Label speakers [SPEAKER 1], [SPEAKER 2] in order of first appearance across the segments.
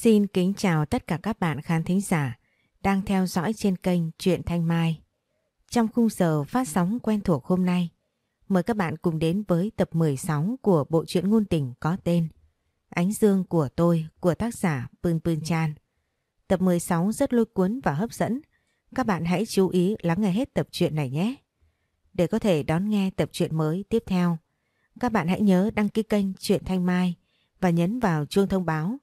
[SPEAKER 1] Xin kính chào tất cả các bạn khán thính giả đang theo dõi trên kênh Truyện Thanh Mai. Trong khung giờ phát sóng quen thuộc hôm nay, mời các bạn cùng đến với tập 16 của bộ truyện ngôn tình có tên Ánh Dương của tôi của tác giả Pươn Pươn Chan. Tập 16 rất lôi cuốn và hấp dẫn. Các bạn hãy chú ý lắng nghe hết tập truyện này nhé. Để có thể đón nghe tập truyện mới tiếp theo, các bạn hãy nhớ đăng ký kênh Truyện Thanh Mai và nhấn vào chuông thông báo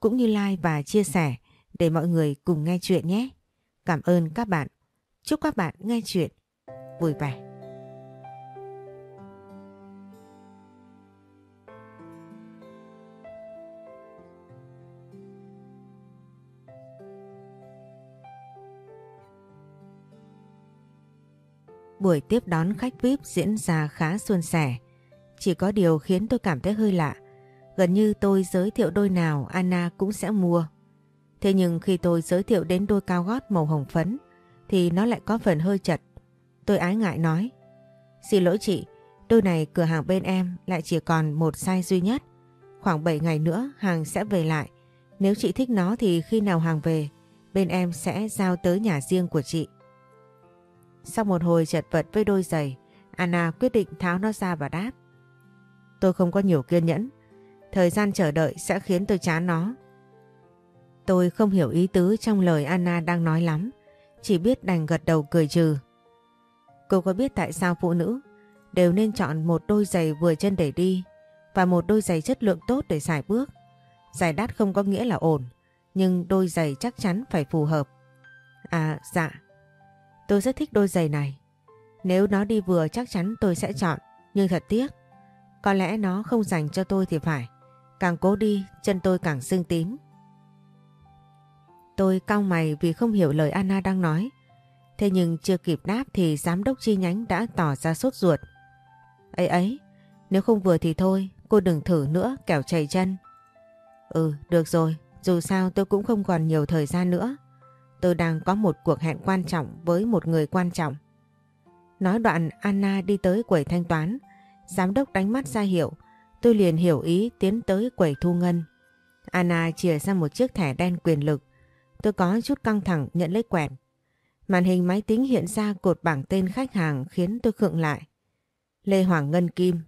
[SPEAKER 1] cũng như like và chia sẻ để mọi người cùng nghe chuyện nhé. Cảm ơn các bạn. Chúc các bạn nghe chuyện vui vẻ. Buổi tiếp đón khách VIP diễn ra khá suôn sẻ. Chỉ có điều khiến tôi cảm thấy hơi lạ Gần như tôi giới thiệu đôi nào Anna cũng sẽ mua. Thế nhưng khi tôi giới thiệu đến đôi cao gót màu hồng phấn thì nó lại có phần hơi chật. Tôi ái ngại nói. Xin lỗi chị, đôi này cửa hàng bên em lại chỉ còn một size duy nhất. Khoảng 7 ngày nữa hàng sẽ về lại. Nếu chị thích nó thì khi nào hàng về, bên em sẽ giao tới nhà riêng của chị. Sau một hồi chật vật với đôi giày, Anna quyết định tháo nó ra và đáp. Tôi không có nhiều kiên nhẫn. Thời gian chờ đợi sẽ khiến tôi chán nó. Tôi không hiểu ý tứ trong lời Anna đang nói lắm, chỉ biết đành gật đầu cười trừ. Cô có biết tại sao phụ nữ đều nên chọn một đôi giày vừa chân để đi và một đôi giày chất lượng tốt để xài bước. Giày đắt không có nghĩa là ổn, nhưng đôi giày chắc chắn phải phù hợp. À dạ, tôi rất thích đôi giày này. Nếu nó đi vừa chắc chắn tôi sẽ chọn, nhưng thật tiếc. Có lẽ nó không dành cho tôi thì phải. Càng cố đi, chân tôi càng sưng tím. Tôi cau mày vì không hiểu lời Anna đang nói. Thế nhưng chưa kịp đáp thì giám đốc chi nhánh đã tỏ ra sốt ruột. Ấy ấy, nếu không vừa thì thôi, cô đừng thử nữa kẻo chảy chân. Ừ, được rồi, dù sao tôi cũng không còn nhiều thời gian nữa. Tôi đang có một cuộc hẹn quan trọng với một người quan trọng. Nói đoạn Anna đi tới quầy thanh toán, giám đốc đánh mắt ra hiệu Tôi liền hiểu ý tiến tới quầy thu ngân. Anna chìa ra một chiếc thẻ đen quyền lực. Tôi có chút căng thẳng nhận lấy quẹt. Màn hình máy tính hiện ra cột bảng tên khách hàng khiến tôi khựng lại. Lê Hoàng Ngân Kim.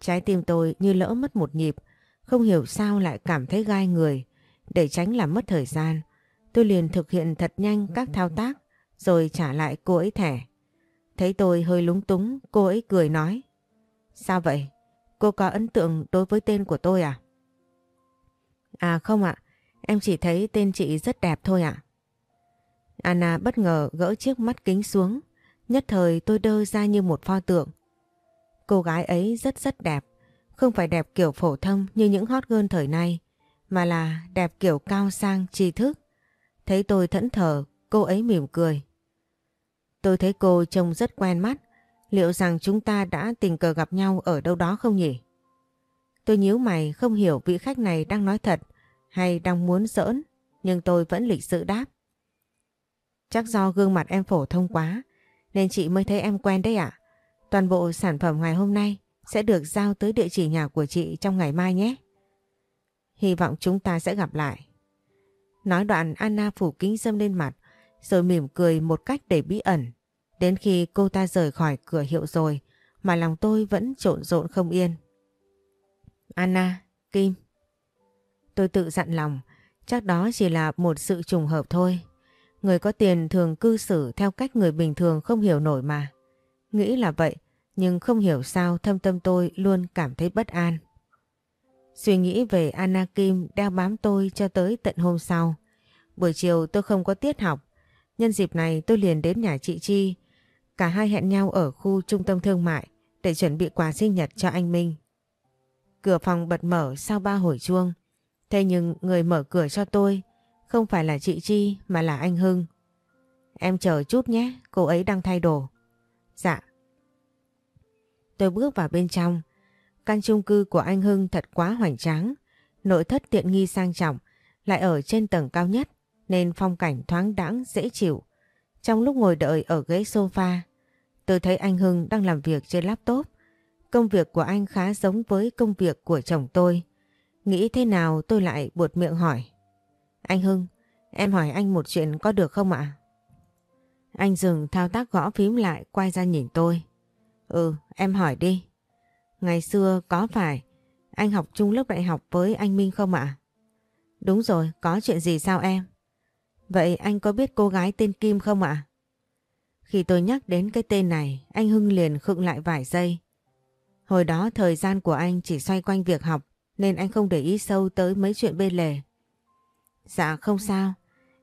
[SPEAKER 1] Trái tim tôi như lỡ mất một nhịp, không hiểu sao lại cảm thấy gai người. Để tránh làm mất thời gian, tôi liền thực hiện thật nhanh các thao tác rồi trả lại cô ấy thẻ. Thấy tôi hơi lúng túng, cô ấy cười nói. Sao vậy? Cô có ấn tượng đối với tên của tôi à? À không ạ, em chỉ thấy tên chị rất đẹp thôi ạ. Anna bất ngờ gỡ chiếc mắt kính xuống, nhất thời tôi đơ ra như một pho tượng. Cô gái ấy rất rất đẹp, không phải đẹp kiểu phổ thông như những hot girl thời nay, mà là đẹp kiểu cao sang tri thức. Thấy tôi thẫn thờ, cô ấy mỉm cười. Tôi thấy cô trông rất quen mắt, Liệu rằng chúng ta đã tình cờ gặp nhau ở đâu đó không nhỉ? Tôi nhíu mày không hiểu vị khách này đang nói thật hay đang muốn giỡn, nhưng tôi vẫn lịch sự đáp. Chắc do gương mặt em phổ thông quá, nên chị mới thấy em quen đấy ạ. Toàn bộ sản phẩm ngày hôm nay sẽ được giao tới địa chỉ nhà của chị trong ngày mai nhé. Hy vọng chúng ta sẽ gặp lại. Nói đoạn Anna phủ kính dâm lên mặt, rồi mỉm cười một cách để bí ẩn. Đến khi cô ta rời khỏi cửa hiệu rồi mà lòng tôi vẫn trộn rộn không yên. Anna, Kim. Tôi tự dặn lòng, chắc đó chỉ là một sự trùng hợp thôi. Người có tiền thường cư xử theo cách người bình thường không hiểu nổi mà. Nghĩ là vậy, nhưng không hiểu sao thâm tâm tôi luôn cảm thấy bất an. Suy nghĩ về Anna Kim đeo bám tôi cho tới tận hôm sau. Buổi chiều tôi không có tiết học. Nhân dịp này tôi liền đến nhà chị Chi Cả hai hẹn nhau ở khu trung tâm thương mại để chuẩn bị quà sinh nhật cho anh Minh. Cửa phòng bật mở sau ba hồi chuông. Thế nhưng người mở cửa cho tôi không phải là chị Chi mà là anh Hưng. Em chờ chút nhé, cô ấy đang thay đồ. Dạ. Tôi bước vào bên trong. Căn chung cư của anh Hưng thật quá hoành tráng. Nội thất tiện nghi sang trọng, lại ở trên tầng cao nhất nên phong cảnh thoáng đãng dễ chịu. Trong lúc ngồi đợi ở ghế sofa, tôi thấy anh Hưng đang làm việc trên laptop. Công việc của anh khá giống với công việc của chồng tôi. Nghĩ thế nào tôi lại buột miệng hỏi. Anh Hưng, em hỏi anh một chuyện có được không ạ? Anh dừng thao tác gõ phím lại quay ra nhìn tôi. Ừ, em hỏi đi. Ngày xưa có phải anh học chung lớp đại học với anh Minh không ạ? Đúng rồi, có chuyện gì sao em? Vậy anh có biết cô gái tên Kim không ạ? Khi tôi nhắc đến cái tên này, anh Hưng liền khựng lại vài giây. Hồi đó thời gian của anh chỉ xoay quanh việc học nên anh không để ý sâu tới mấy chuyện bên lề. Dạ không sao,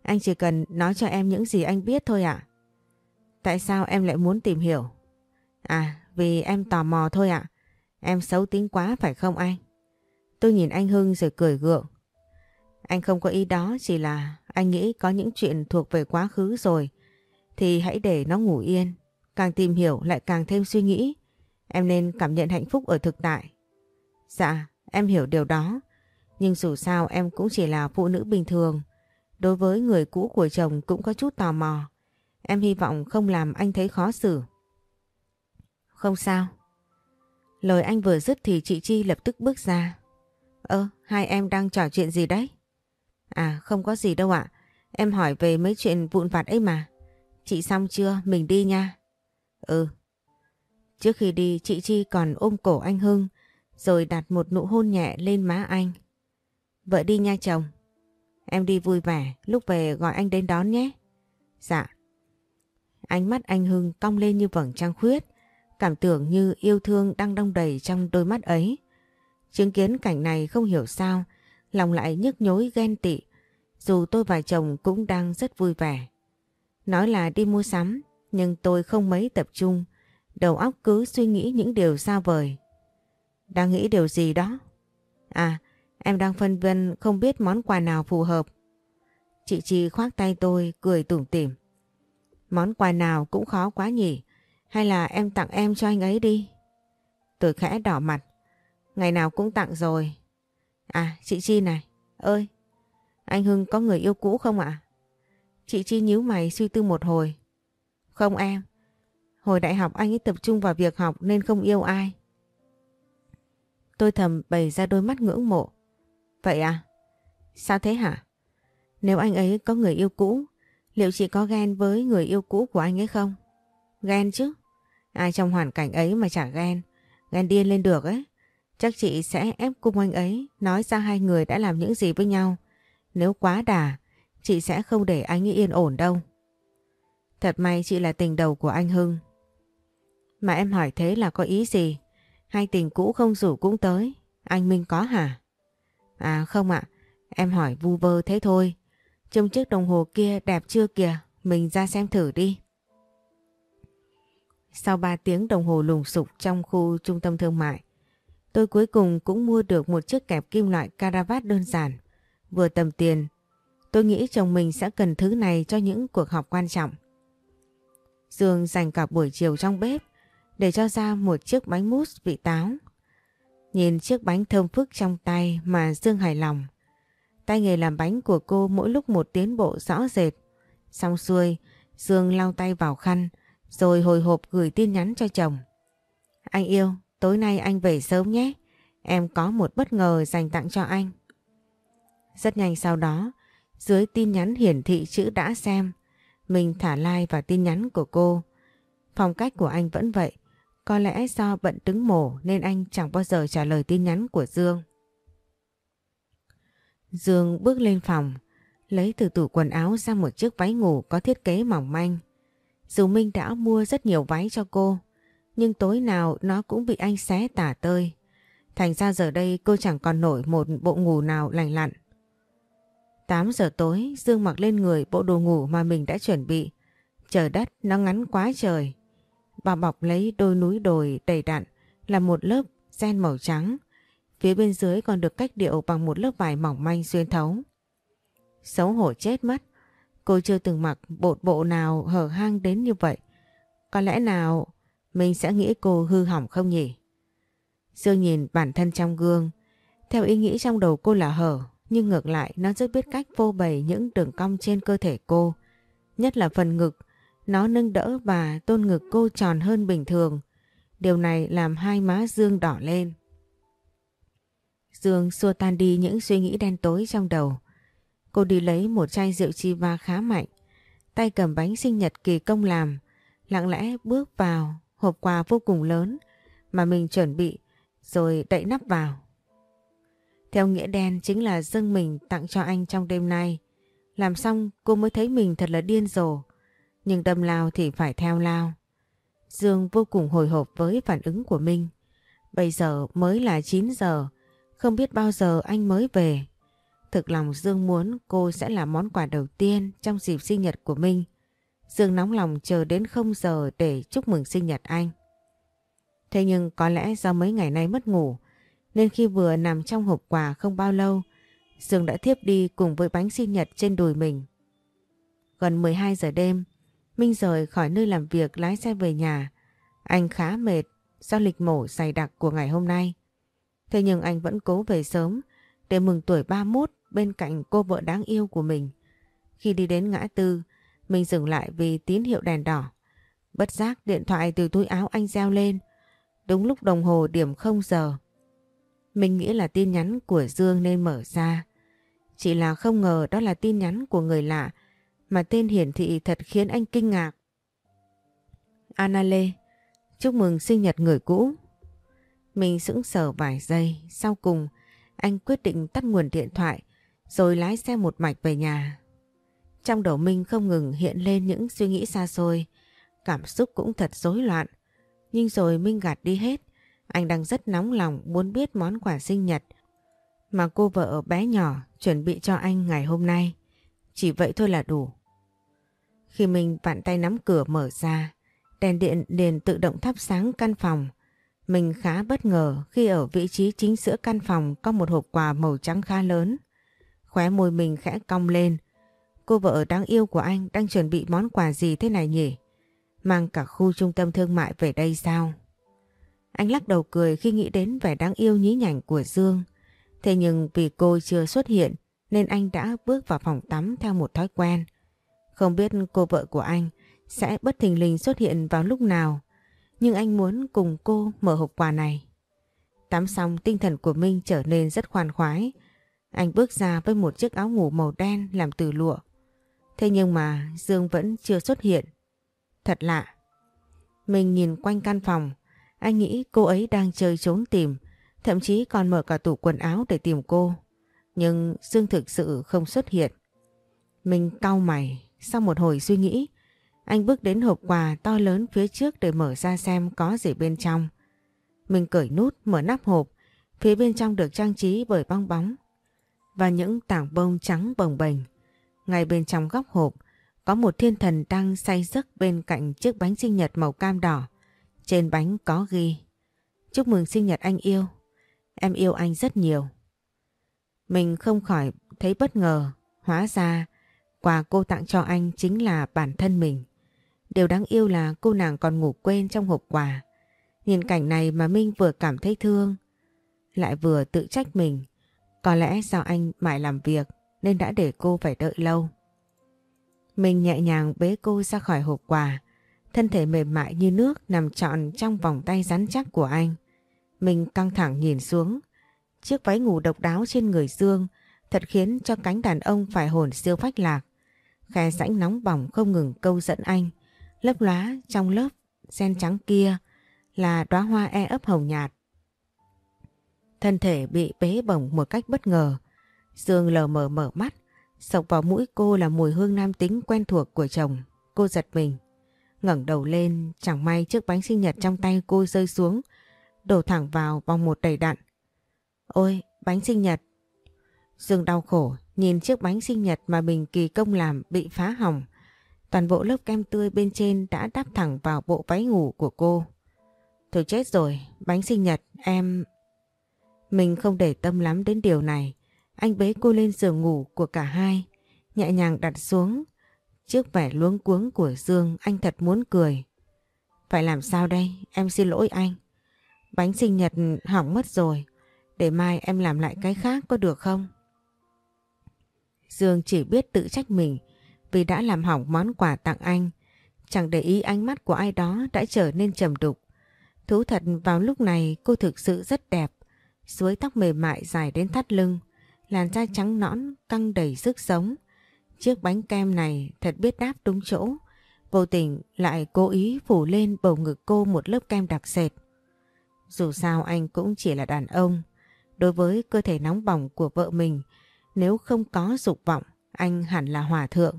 [SPEAKER 1] anh chỉ cần nói cho em những gì anh biết thôi ạ. Tại sao em lại muốn tìm hiểu? À, vì em tò mò thôi ạ. Em xấu tính quá phải không anh? Tôi nhìn anh Hưng rồi cười gượng. Anh không có ý đó chỉ là anh nghĩ có những chuyện thuộc về quá khứ rồi thì hãy để nó ngủ yên. Càng tìm hiểu lại càng thêm suy nghĩ. Em nên cảm nhận hạnh phúc ở thực tại. Dạ, em hiểu điều đó. Nhưng dù sao em cũng chỉ là phụ nữ bình thường. Đối với người cũ của chồng cũng có chút tò mò. Em hy vọng không làm anh thấy khó xử. Không sao. Lời anh vừa dứt thì chị Chi lập tức bước ra. Ơ, hai em đang trò chuyện gì đấy? À, không có gì đâu ạ. Em hỏi về mấy chuyện vụn vặt ấy mà. Chị xong chưa? Mình đi nha. Ừ. Trước khi đi chị Chi còn ôm cổ anh Hưng rồi đặt một nụ hôn nhẹ lên má anh. Vợ đi nha chồng. Em đi vui vẻ, lúc về gọi anh đến đón nhé. Dạ. Ánh mắt anh Hưng cong lên như vầng trăng khuyết, cảm tưởng như yêu thương đang đông đầy trong đôi mắt ấy. Chứng kiến cảnh này không hiểu sao, lòng lại nhức nhối ghen tị, dù tôi và chồng cũng đang rất vui vẻ. Nói là đi mua sắm, nhưng tôi không mấy tập trung, đầu óc cứ suy nghĩ những điều xa vời. Đang nghĩ điều gì đó? À, em đang phân vân không biết món quà nào phù hợp. Chị Chi khoác tay tôi, cười tủm tỉm. Món quà nào cũng khó quá nhỉ, hay là em tặng em cho anh ấy đi? Tôi khẽ đỏ mặt, ngày nào cũng tặng rồi. À, chị Chi này, ơi, anh Hưng có người yêu cũ không ạ? Chị Chi nhíu mày suy tư một hồi. Không em, hồi đại học anh ấy tập trung vào việc học nên không yêu ai. Tôi thầm bày ra đôi mắt ngưỡng mộ. Vậy à? Sao thế hả? Nếu anh ấy có người yêu cũ, liệu chị có ghen với người yêu cũ của anh ấy không? Ghen chứ. Ai trong hoàn cảnh ấy mà chả ghen. Ghen điên lên được ấy. Chắc chị sẽ ép cung anh ấy nói ra hai người đã làm những gì với nhau. Nếu quá đà, chị sẽ không để anh ấy yên ổn đâu. Thật may chị là tình đầu của anh Hưng. Mà em hỏi thế là có ý gì? Hai tình cũ không rủ cũng tới. Anh Minh có hả? À không ạ, em hỏi vu vơ thế thôi. Trông chiếc đồng hồ kia đẹp chưa kìa, mình ra xem thử đi. Sau 3 tiếng đồng hồ lùng sục trong khu trung tâm thương mại, tôi cuối cùng cũng mua được một chiếc kẹp kim loại caravat đơn giản, vừa tầm tiền. Tôi nghĩ chồng mình sẽ cần thứ này cho những cuộc họp quan trọng. Dương dành cả buổi chiều trong bếp để cho ra một chiếc bánh mousse vị táo. Nhìn chiếc bánh thơm phức trong tay mà Dương hài lòng. Tay nghề làm bánh của cô mỗi lúc một tiến bộ rõ rệt. Xong xuôi, Dương lau tay vào khăn rồi hồi hộp gửi tin nhắn cho chồng. Anh yêu, tối nay anh về sớm nhé. Em có một bất ngờ dành tặng cho anh. Rất nhanh sau đó, dưới tin nhắn hiển thị chữ đã xem, mình thả like vào tin nhắn của cô. Phong cách của anh vẫn vậy, có lẽ do bận đứng mổ nên anh chẳng bao giờ trả lời tin nhắn của Dương. Dương bước lên phòng, lấy từ tủ quần áo ra một chiếc váy ngủ có thiết kế mỏng manh. Dù Minh đã mua rất nhiều váy cho cô, nhưng tối nào nó cũng bị anh xé tả tơi. Thành ra giờ đây cô chẳng còn nổi một bộ ngủ nào lành lặn. 8 giờ tối, Dương mặc lên người bộ đồ ngủ mà mình đã chuẩn bị. Trời đất, nó ngắn quá trời. Bà bọc lấy đôi núi đồi đầy đặn, là một lớp ren màu trắng. Phía bên dưới còn được cách điệu bằng một lớp vải mỏng manh xuyên thấu. Xấu hổ chết mất. Cô chưa từng mặc bột bộ nào hở hang đến như vậy. Có lẽ nào mình sẽ nghĩ cô hư hỏng không nhỉ? Dương nhìn bản thân trong gương. Theo ý nghĩ trong đầu cô là hở. Nhưng ngược lại, nó rất biết cách phô bày những đường cong trên cơ thể cô. Nhất là phần ngực, nó nâng đỡ và tôn ngực cô tròn hơn bình thường. Điều này làm hai má Dương đỏ lên. Dương xua tan đi những suy nghĩ đen tối trong đầu. Cô đi lấy một chai rượu chiva khá mạnh. Tay cầm bánh sinh nhật kỳ công làm. Lặng lẽ bước vào, hộp quà vô cùng lớn mà mình chuẩn bị, rồi đậy nắp vào. Theo nghĩa đen chính là dâng mình tặng cho anh trong đêm nay. Làm xong cô mới thấy mình thật là điên rồ. Nhưng đâm lao thì phải theo lao. Dương vô cùng hồi hộp với phản ứng của Minh. Bây giờ mới là 9 giờ, không biết bao giờ anh mới về. Thực lòng Dương muốn cô sẽ là món quà đầu tiên trong dịp sinh nhật của Minh. Dương nóng lòng chờ đến không giờ để chúc mừng sinh nhật anh. Thế nhưng có lẽ do mấy ngày nay mất ngủ, nên khi vừa nằm trong hộp quà không bao lâu, Dương đã thiếp đi cùng với bánh sinh nhật trên đùi mình. Gần 12 giờ đêm, Minh rời khỏi nơi làm việc lái xe về nhà. Anh khá mệt do lịch mổ dày đặc của ngày hôm nay. Thế nhưng anh vẫn cố về sớm để mừng tuổi 31 bên cạnh cô vợ đáng yêu của mình. Khi đi đến ngã tư, mình dừng lại vì tín hiệu đèn đỏ. Bất giác điện thoại từ túi áo anh reo lên. Đúng lúc đồng hồ điểm 0 giờ. Mình nghĩ là tin nhắn của Dương nên mở ra. Chỉ là không ngờ đó là tin nhắn của người lạ mà tên hiển thị thật khiến anh kinh ngạc. Anna Lê, chúc mừng sinh nhật người cũ. Mình sững sờ vài giây, sau cùng anh quyết định tắt nguồn điện thoại rồi lái xe một mạch về nhà. Trong đầu Minh không ngừng hiện lên những suy nghĩ xa xôi, cảm xúc cũng thật rối loạn. Nhưng rồi Minh gạt đi hết, anh đang rất nóng lòng muốn biết món quà sinh nhật mà cô vợ bé nhỏ chuẩn bị cho anh ngày hôm nay. Chỉ vậy thôi là đủ. Khi mình vặn tay nắm cửa mở ra, đèn điện liền tự động thắp sáng căn phòng. Mình khá bất ngờ khi ở vị trí chính giữa căn phòng có một hộp quà màu trắng khá lớn. Khóe môi mình khẽ cong lên. Cô vợ đáng yêu của anh đang chuẩn bị món quà gì thế này nhỉ? Mang cả khu trung tâm thương mại về đây sao? Anh lắc đầu cười khi nghĩ đến vẻ đáng yêu nhí nhảnh của Dương. Thế nhưng vì cô chưa xuất hiện nên anh đã bước vào phòng tắm theo một thói quen. Không biết cô vợ của anh sẽ bất thình lình xuất hiện vào lúc nào, nhưng anh muốn cùng cô mở hộp quà này. Tắm xong tinh thần của Minh trở nên rất khoan khoái. Anh bước ra với một chiếc áo ngủ màu đen làm từ lụa. Thế nhưng mà Dương vẫn chưa xuất hiện. Thật lạ. Mình nhìn quanh căn phòng, anh nghĩ cô ấy đang chơi trốn tìm, thậm chí còn mở cả tủ quần áo để tìm cô. Nhưng Dương thực sự không xuất hiện. Mình cau mày, sau một hồi suy nghĩ, anh bước đến hộp quà to lớn phía trước để mở ra xem có gì bên trong. Mình cởi nút mở nắp hộp, phía bên trong được trang trí bởi bong bóng và những tảng bông trắng bồng bềnh. Ngay bên trong góc hộp có một thiên thần đang say giấc bên cạnh chiếc bánh sinh nhật màu cam đỏ. Trên bánh có ghi Chúc mừng sinh nhật anh yêu. Em yêu anh rất nhiều. Mình không khỏi thấy bất ngờ. Hóa ra quà cô tặng cho anh chính là bản thân mình. Điều đáng yêu là cô nàng còn ngủ quên trong hộp quà. Nhìn cảnh này mà Minh vừa cảm thấy thương, lại vừa tự trách mình. Có lẽ do anh mãi làm việc nên đã để cô phải đợi lâu. Mình nhẹ nhàng bế cô ra khỏi hộp quà, thân thể mềm mại như nước nằm trọn trong vòng tay rắn chắc của anh. Mình căng thẳng nhìn xuống, chiếc váy ngủ độc đáo trên người Dương thật khiến cho cánh đàn ông phải hồn siêu phách lạc. Khe rãnh nóng bỏng không ngừng câu dẫn anh, lấp lóa trong lớp sen trắng kia là đóa hoa e ấp hồng nhạt. Thân thể bị bế bổng một cách bất ngờ. Dương lờ mờ mở mắt, sộc vào mũi cô là mùi hương nam tính quen thuộc của chồng. Cô giật mình, ngẩng đầu lên, chẳng may chiếc bánh sinh nhật trong tay cô rơi xuống, đổ thẳng vào vòng một đầy đặn. Ôi, bánh sinh nhật! Dương đau khổ, nhìn chiếc bánh sinh nhật mà mình kỳ công làm bị phá hỏng. Toàn bộ lớp kem tươi bên trên đã đắp thẳng vào bộ váy ngủ của cô. Thôi chết rồi, bánh sinh nhật, em... Mình không để tâm lắm đến điều này. Anh bế cô lên giường ngủ của cả hai, nhẹ nhàng đặt xuống. Trước vẻ luống cuống của Dương, anh thật muốn cười. Phải làm sao đây? Em xin lỗi anh. Bánh sinh nhật hỏng mất rồi. Để mai em làm lại cái khác có được không? Dương chỉ biết tự trách mình vì đã làm hỏng món quà tặng anh. Chẳng để ý ánh mắt của ai đó đã trở nên trầm đục. Thú thật vào lúc này cô thực sự rất đẹp. Suối tóc mềm mại dài đến thắt lưng, làn da trắng nõn căng đầy sức sống. Chiếc bánh kem này thật biết đáp đúng chỗ. Vô tình lại cố ý phủ lên bầu ngực cô một lớp kem đặc sệt. Dù sao anh cũng chỉ là đàn ông. Đối với cơ thể nóng bỏng của vợ mình, nếu không có dục vọng, anh hẳn là hòa thượng.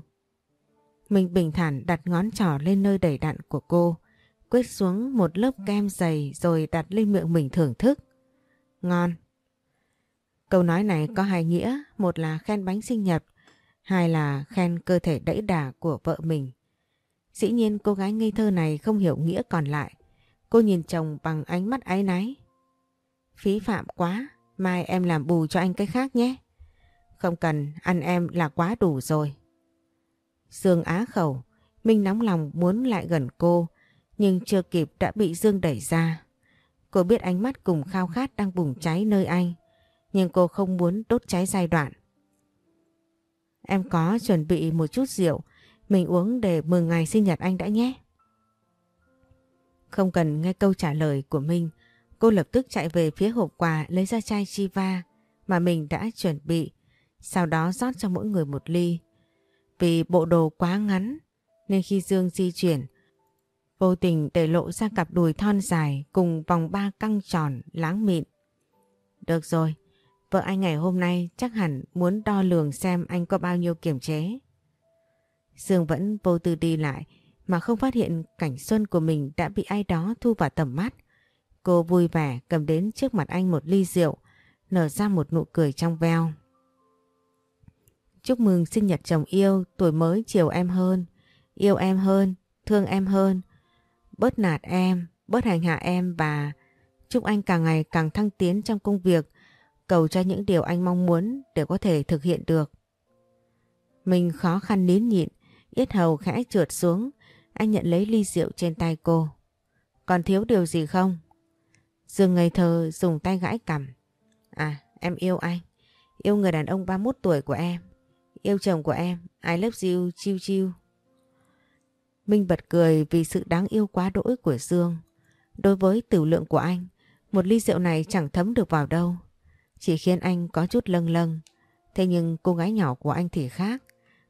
[SPEAKER 1] Mình bình thản đặt ngón trỏ lên nơi đầy đặn của cô, quét xuống một lớp kem dày rồi đặt lên miệng mình thưởng thức. Ngon. Câu nói này có hai nghĩa, một là khen bánh sinh nhật, hai là khen cơ thể đẫy đà của vợ mình. Dĩ nhiên cô gái ngây thơ này không hiểu nghĩa còn lại. Cô nhìn chồng bằng ánh mắt áy náy. Phí phạm quá, mai em làm bù cho anh cái khác nhé. Không cần, ăn em là quá đủ rồi. Dương á khẩu, Minh nóng lòng muốn lại gần cô, nhưng chưa kịp đã bị Dương đẩy ra. Cô biết ánh mắt cùng khao khát đang bùng cháy nơi anh, nhưng cô không muốn đốt cháy giai đoạn. Em có chuẩn bị một chút rượu, mình uống để mừng ngày sinh nhật anh đã nhé. Không cần nghe câu trả lời của Minh, cô lập tức chạy về phía hộp quà lấy ra chai Chiva mà mình đã chuẩn bị, sau đó rót cho mỗi người một ly. Vì bộ đồ quá ngắn nên khi Dương di chuyển, vô tình để lộ ra cặp đùi thon dài cùng vòng ba căng tròn láng mịn. Được rồi, vợ anh ngày hôm nay chắc hẳn muốn đo lường xem anh có bao nhiêu kiểm chế. Dương vẫn vô tư đi lại mà không phát hiện cảnh xuân của mình đã bị ai đó thu vào tầm mắt. Cô vui vẻ cầm đến trước mặt anh một ly rượu, nở ra một nụ cười trong veo. Chúc mừng sinh nhật chồng yêu, tuổi mới chiều em hơn, yêu em hơn, thương em hơn, bớt nạt em, bớt hành hạ em và chúc anh càng ngày càng thăng tiến trong công việc, cầu cho những điều anh mong muốn để có thể thực hiện được. Mình khó khăn nín nhịn, yết hầu khẽ trượt xuống, anh nhận lấy ly rượu trên tay cô. Còn thiếu điều gì không? Dương ngây thơ dùng tay gãi cằm. À, em yêu anh. Yêu người đàn ông 31 tuổi của em. Yêu chồng của em. I love you, chiêu chiêu. Minh bật cười vì sự đáng yêu quá đỗi của Dương. Đối với tử lượng của anh, một ly rượu này chẳng thấm được vào đâu. Chỉ khiến anh có chút lâng lâng. Thế nhưng cô gái nhỏ của anh thì khác.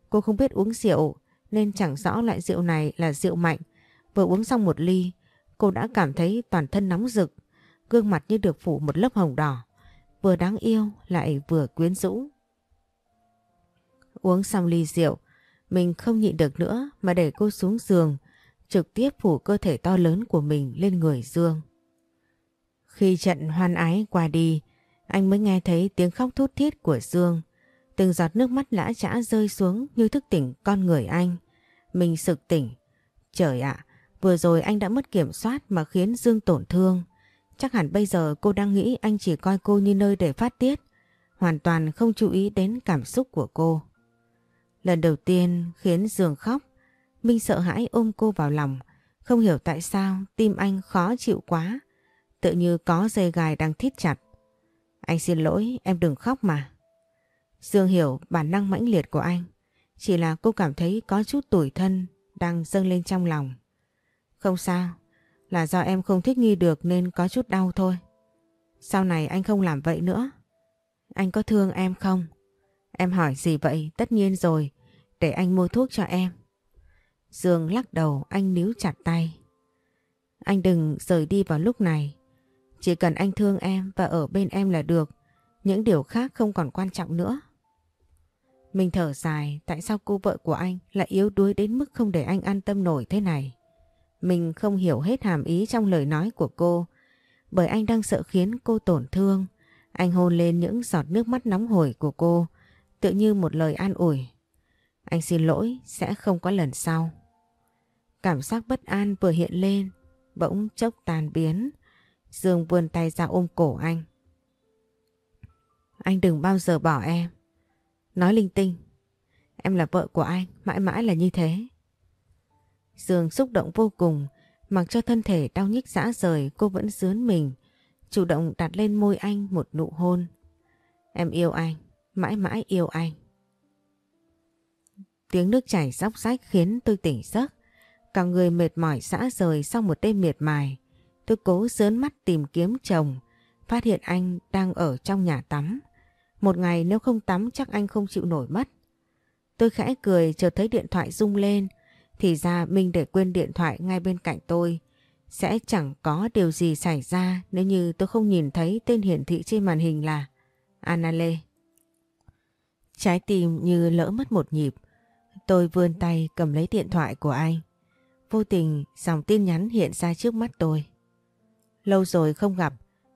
[SPEAKER 1] Cô không biết uống rượu nên chẳng rõ loại rượu này là rượu mạnh. Vừa uống xong một ly, cô đã cảm thấy toàn thân nóng rực, gương mặt như được phủ một lớp hồng đỏ, vừa đáng yêu lại vừa quyến rũ. Uống xong ly rượu, mình không nhịn được nữa mà để cô xuống giường, trực tiếp phủ cơ thể to lớn của mình lên người Dương. Khi trận hoan ái qua đi, anh mới nghe thấy tiếng khóc thút thít của Dương. Từng giọt nước mắt lã chã rơi xuống như thức tỉnh con người anh. Mình sực tỉnh. Trời ạ, vừa rồi anh đã mất kiểm soát mà khiến Dương tổn thương. Chắc hẳn bây giờ cô đang nghĩ anh chỉ coi cô như nơi để phát tiết. Hoàn toàn không chú ý đến cảm xúc của cô. Lần đầu tiên khiến Dương khóc. Minh sợ hãi ôm cô vào lòng. Không hiểu tại sao tim anh khó chịu quá. Tự như có dây gài đang thít chặt. Anh xin lỗi, em đừng khóc mà. Dương hiểu bản năng mãnh liệt của anh. Chỉ là cô cảm thấy có chút tủi thân đang dâng lên trong lòng. Không sao, là do em không thích nghi được nên có chút đau thôi. Sau này anh không làm vậy nữa. Anh có thương em không? Em hỏi gì vậy? Tất nhiên rồi, để anh mua thuốc cho em. Dương lắc đầu anh níu chặt tay. Anh đừng rời đi vào lúc này. Chỉ cần anh thương em và ở bên em là được. Những điều khác không còn quan trọng nữa. Mình thở dài, tại sao cô vợ của anh lại yếu đuối đến mức không để anh an tâm nổi thế này. Mình không hiểu hết hàm ý trong lời nói của cô bởi anh đang sợ khiến cô tổn thương. Anh hôn lên những giọt nước mắt nóng hổi của cô, tự như một lời an ủi. Anh xin lỗi, sẽ không có lần sau. Cảm giác bất an vừa hiện lên, bỗng chốc tàn biến. Dương vươn tay ra ôm cổ anh. Anh đừng bao giờ bỏ em. Nói linh tinh. Em là vợ của anh, mãi mãi là như thế. Dương xúc động vô cùng, mặc cho thân thể đau nhức dã rời cô vẫn dướn mình, chủ động đặt lên môi anh một nụ hôn. Em yêu anh, mãi mãi yêu anh. Tiếng nước chảy róc rách khiến tôi tỉnh giấc. Cả người mệt mỏi dã rời sau một đêm miệt mài. Tôi cố dớn mắt tìm kiếm chồng. phát hiện anh đang ở trong nhà tắm. Một ngày nếu không tắm chắc anh không chịu nổi mất. Tôi khẽ cười, chợt thấy điện thoại rung lên. Thì ra Minh để quên điện thoại ngay bên cạnh tôi. Sẽ chẳng có điều gì xảy ra nếu như tôi không nhìn thấy tên hiển thị trên màn hình là anale. Trái tim như lỡ mất một nhịp. Tôi vươn tay cầm lấy điện thoại của anh. Vô tình dòng tin nhắn hiện ra trước mắt tôi. Lâu rồi không gặp,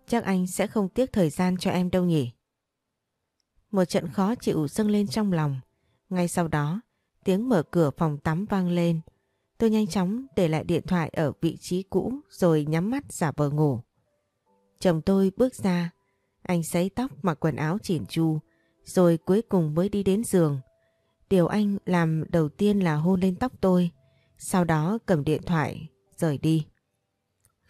[SPEAKER 1] chắc anh sẽ không tiếc thời gian cho em đâu nhỉ. Một trận khó chịu dâng lên trong lòng. Ngay sau đó, tiếng mở cửa phòng tắm vang lên. Tôi nhanh chóng để lại điện thoại ở vị trí cũ rồi nhắm mắt giả vờ ngủ. Chồng tôi bước ra, anh sấy tóc mặc quần áo chỉn chu, rồi cuối cùng mới đi đến giường. Điều anh làm đầu tiên là hôn lên tóc tôi, sau đó cầm điện thoại, rời đi.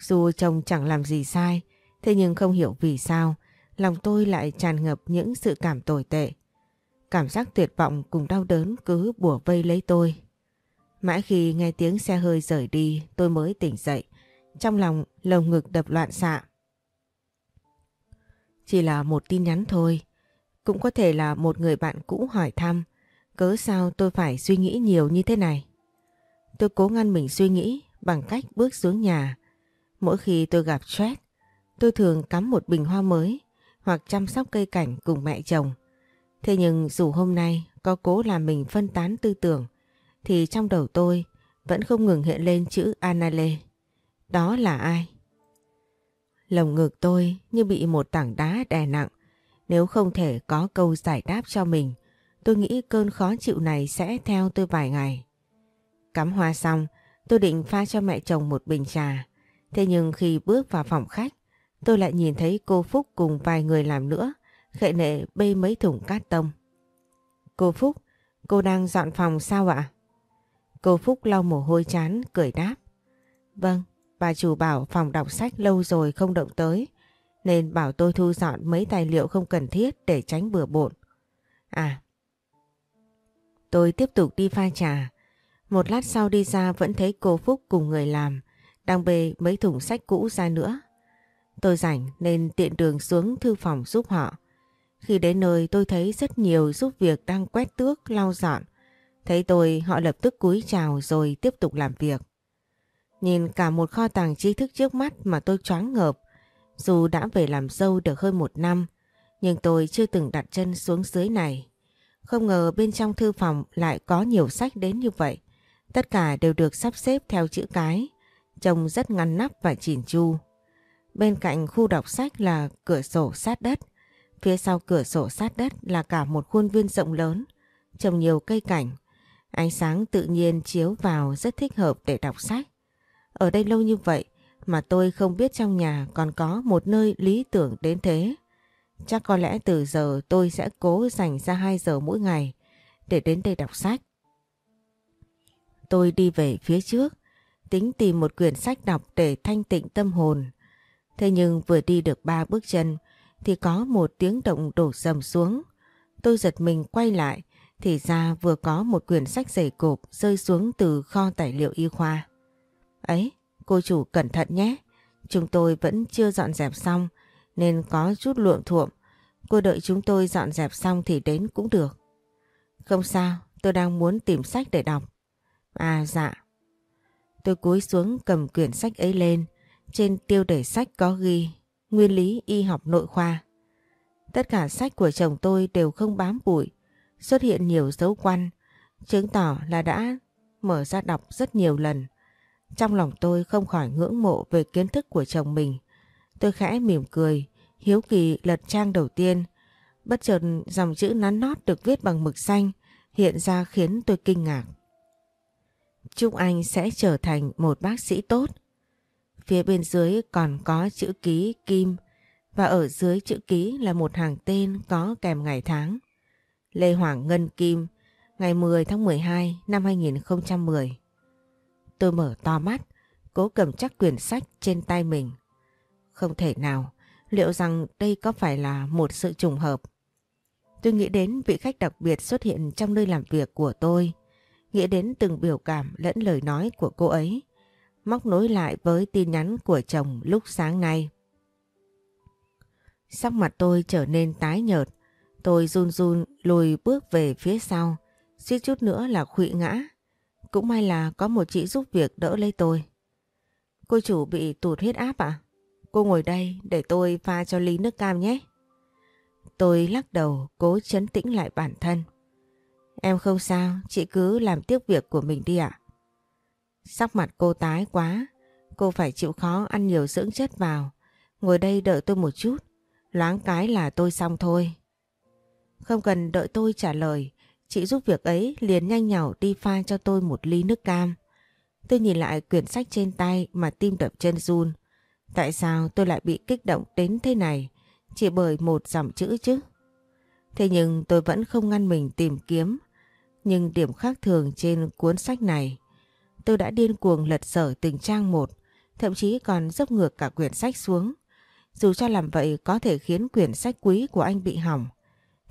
[SPEAKER 1] Dù chồng chẳng làm gì sai, thế nhưng không hiểu vì sao, lòng tôi lại tràn ngập những sự cảm tồi tệ. Cảm giác tuyệt vọng cùng đau đớn cứ bùa vây lấy tôi. Mãi khi nghe tiếng xe hơi rời đi tôi mới tỉnh dậy. Trong lòng lồng ngực đập loạn xạ. Chỉ là một tin nhắn thôi. Cũng có thể là một người bạn cũ hỏi thăm. Cớ sao tôi phải suy nghĩ nhiều như thế này? Tôi cố ngăn mình suy nghĩ bằng cách bước xuống nhà. Mỗi khi tôi gặp stress, tôi thường cắm một bình hoa mới hoặc chăm sóc cây cảnh cùng mẹ chồng. Thế nhưng dù hôm nay có cố làm mình phân tán tư tưởng, thì trong đầu tôi vẫn không ngừng hiện lên chữ Anale. Đó là ai? Lồng ngực tôi như bị một tảng đá đè nặng. Nếu không thể có câu giải đáp cho mình, tôi nghĩ cơn khó chịu này sẽ theo tôi vài ngày. Cắm hoa xong, tôi định pha cho mẹ chồng một bình trà. Thế nhưng khi bước vào phòng khách, tôi lại nhìn thấy cô Phúc cùng vài người làm nữa, khệ nệ bê mấy thùng cát tông. Cô Phúc, cô đang dọn phòng sao ạ? Cô Phúc lau mồ hôi chán, cười đáp. Vâng, bà chủ bảo phòng đọc sách lâu rồi không động tới, nên bảo tôi thu dọn mấy tài liệu không cần thiết để tránh bừa bộn. À, tôi tiếp tục đi pha trà. Một lát sau đi ra vẫn thấy cô Phúc cùng người làm, đang bê mấy thùng sách cũ ra nữa. Tôi rảnh nên tiện đường xuống thư phòng giúp họ. Khi đến nơi tôi thấy rất nhiều giúp việc đang quét tước, lau dọn. Thấy tôi họ lập tức cúi chào rồi tiếp tục làm việc. Nhìn cả một kho tàng tri thức trước mắt mà tôi choáng ngợp. Dù đã về làm dâu được hơn một năm, nhưng tôi chưa từng đặt chân xuống dưới này. Không ngờ bên trong thư phòng lại có nhiều sách đến như vậy. Tất cả đều được sắp xếp theo chữ cái, trông rất ngăn nắp và chỉn chu. Bên cạnh khu đọc sách là cửa sổ sát đất. Phía sau cửa sổ sát đất là cả một khuôn viên rộng lớn, trồng nhiều cây cảnh. Ánh sáng tự nhiên chiếu vào rất thích hợp để đọc sách. Ở đây lâu như vậy mà tôi không biết trong nhà còn có một nơi lý tưởng đến thế. Chắc có lẽ từ giờ tôi sẽ cố dành ra 2 giờ mỗi ngày để đến đây đọc sách. Tôi đi về phía trước, tính tìm một quyển sách đọc để thanh tịnh tâm hồn. Thế nhưng vừa đi được ba bước chân thì có một tiếng động đổ dầm xuống. Tôi giật mình quay lại thì ra vừa có một quyển sách dày cộp rơi xuống từ kho tài liệu y khoa. Ấy, cô chủ cẩn thận nhé. Chúng tôi vẫn chưa dọn dẹp xong nên có chút luộm thuộm. Cô đợi chúng tôi dọn dẹp xong thì đến cũng được. Không sao, tôi đang muốn tìm sách để đọc. À dạ. Tôi cúi xuống cầm quyển sách ấy lên. Trên tiêu đề sách có ghi Nguyên lý y học nội khoa. Tất cả sách của chồng tôi đều không bám bụi, xuất hiện nhiều dấu quăn, chứng tỏ là đã mở ra đọc rất nhiều lần. Trong lòng tôi không khỏi ngưỡng mộ về kiến thức của chồng mình. Tôi khẽ mỉm cười, hiếu kỳ lật trang đầu tiên. Bất chợt dòng chữ nắn nót được viết bằng mực xanh hiện ra khiến tôi kinh ngạc. Chúc anh sẽ trở thành một bác sĩ tốt. Phía bên dưới còn có chữ ký Kim và ở dưới chữ ký là một hàng tên có kèm ngày tháng. Lê Hoàng Ngân Kim, ngày 10 tháng 12 năm 2010. Tôi mở to mắt, cố cầm chắc quyển sách trên tay mình. Không thể nào, liệu rằng đây có phải là một sự trùng hợp? Tôi nghĩ đến vị khách đặc biệt xuất hiện trong nơi làm việc của tôi, nghĩ đến từng biểu cảm lẫn lời nói của cô ấy, móc nối lại với tin nhắn của chồng lúc sáng nay. Sắc mặt tôi trở nên tái nhợt. Tôi run run lùi bước về phía sau, suýt chút nữa là khụy ngã. Cũng may là có một chị giúp việc đỡ lấy tôi. Cô chủ bị tụt huyết áp à? Cô ngồi đây để tôi pha cho ly nước cam nhé. Tôi lắc đầu cố chấn tĩnh lại bản thân. Em không sao, chị cứ làm tiếp việc của mình đi ạ. Sắc mặt cô tái quá, cô phải chịu khó ăn nhiều dưỡng chất vào. Ngồi đây đợi tôi một chút, loáng cái là tôi xong thôi. Không cần đợi tôi trả lời, chị giúp việc ấy liền nhanh nhảu đi pha cho tôi một ly nước cam. Tôi nhìn lại quyển sách trên tay mà tim đập chân run. Tại sao tôi lại bị kích động đến thế này? Chỉ bởi một dòng chữ chứ. Thế nhưng tôi vẫn không ngăn mình tìm kiếm. Nhưng điểm khác thường trên cuốn sách này. Tôi đã điên cuồng lật sở từng trang một. Thậm chí còn dốc ngược cả quyển sách xuống. Dù cho làm vậy có thể khiến quyển sách quý của anh bị hỏng.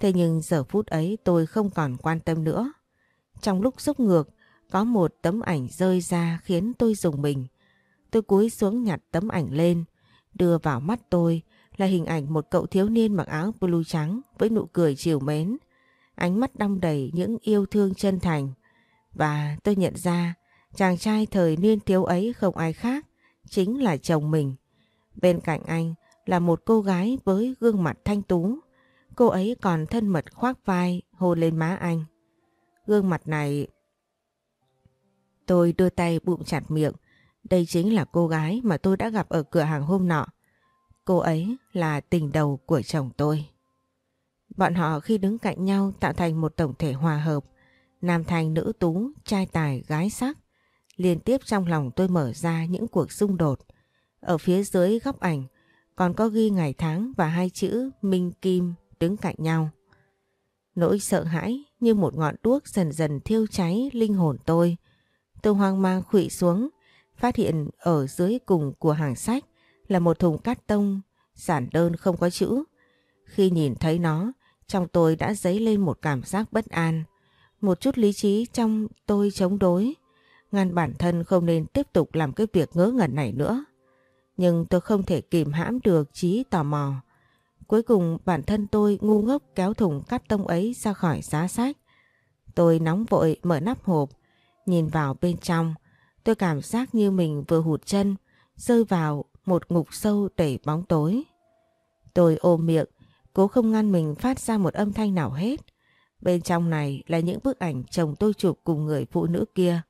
[SPEAKER 1] Thế nhưng giờ phút ấy tôi không còn quan tâm nữa. Trong lúc dốc ngược, có một tấm ảnh rơi ra khiến tôi dùng mình. Tôi cúi xuống nhặt tấm ảnh lên, đưa vào mắt tôi là hình ảnh một cậu thiếu niên mặc áo blue trắng với nụ cười chiều mến. Ánh mắt đong đầy những yêu thương chân thành. Và tôi nhận ra chàng trai thời niên thiếu ấy không ai khác, chính là chồng mình. Bên cạnh anh là một cô gái với gương mặt thanh tú. Cô ấy còn thân mật khoác vai hôn lên má anh. Gương mặt này... Tôi đưa tay bụng chặt miệng. Đây chính là cô gái mà tôi đã gặp ở cửa hàng hôm nọ. Cô ấy là tình đầu của chồng tôi. Bọn họ khi đứng cạnh nhau tạo thành một tổng thể hòa hợp. Nam thành nữ tú, trai tài, gái sắc. Liên tiếp trong lòng tôi mở ra những cuộc xung đột. Ở phía dưới góc ảnh còn có ghi ngày tháng và hai chữ Minh Kim đứng cạnh nhau. Nỗi sợ hãi như một ngọn đuốc dần dần thiêu cháy linh hồn tôi. Tôi hoang mang khụy xuống, phát hiện ở dưới cùng của hàng sách là một thùng cát tông, giản đơn không có chữ. Khi nhìn thấy nó, trong tôi đã dấy lên một cảm giác bất an. Một chút lý trí trong tôi chống đối. Ngăn bản thân không nên tiếp tục làm cái việc ngớ ngẩn này nữa. Nhưng tôi không thể kìm hãm được trí tò mò. Cuối cùng bản thân tôi ngu ngốc kéo thùng cắt tông ấy ra khỏi giá sách. Tôi nóng vội mở nắp hộp, nhìn vào bên trong. Tôi cảm giác như mình vừa hụt chân, rơi vào một ngục sâu đầy bóng tối. Tôi ôm miệng, cố không ngăn mình phát ra một âm thanh nào hết. Bên trong này là những bức ảnh chồng tôi chụp cùng người phụ nữ kia.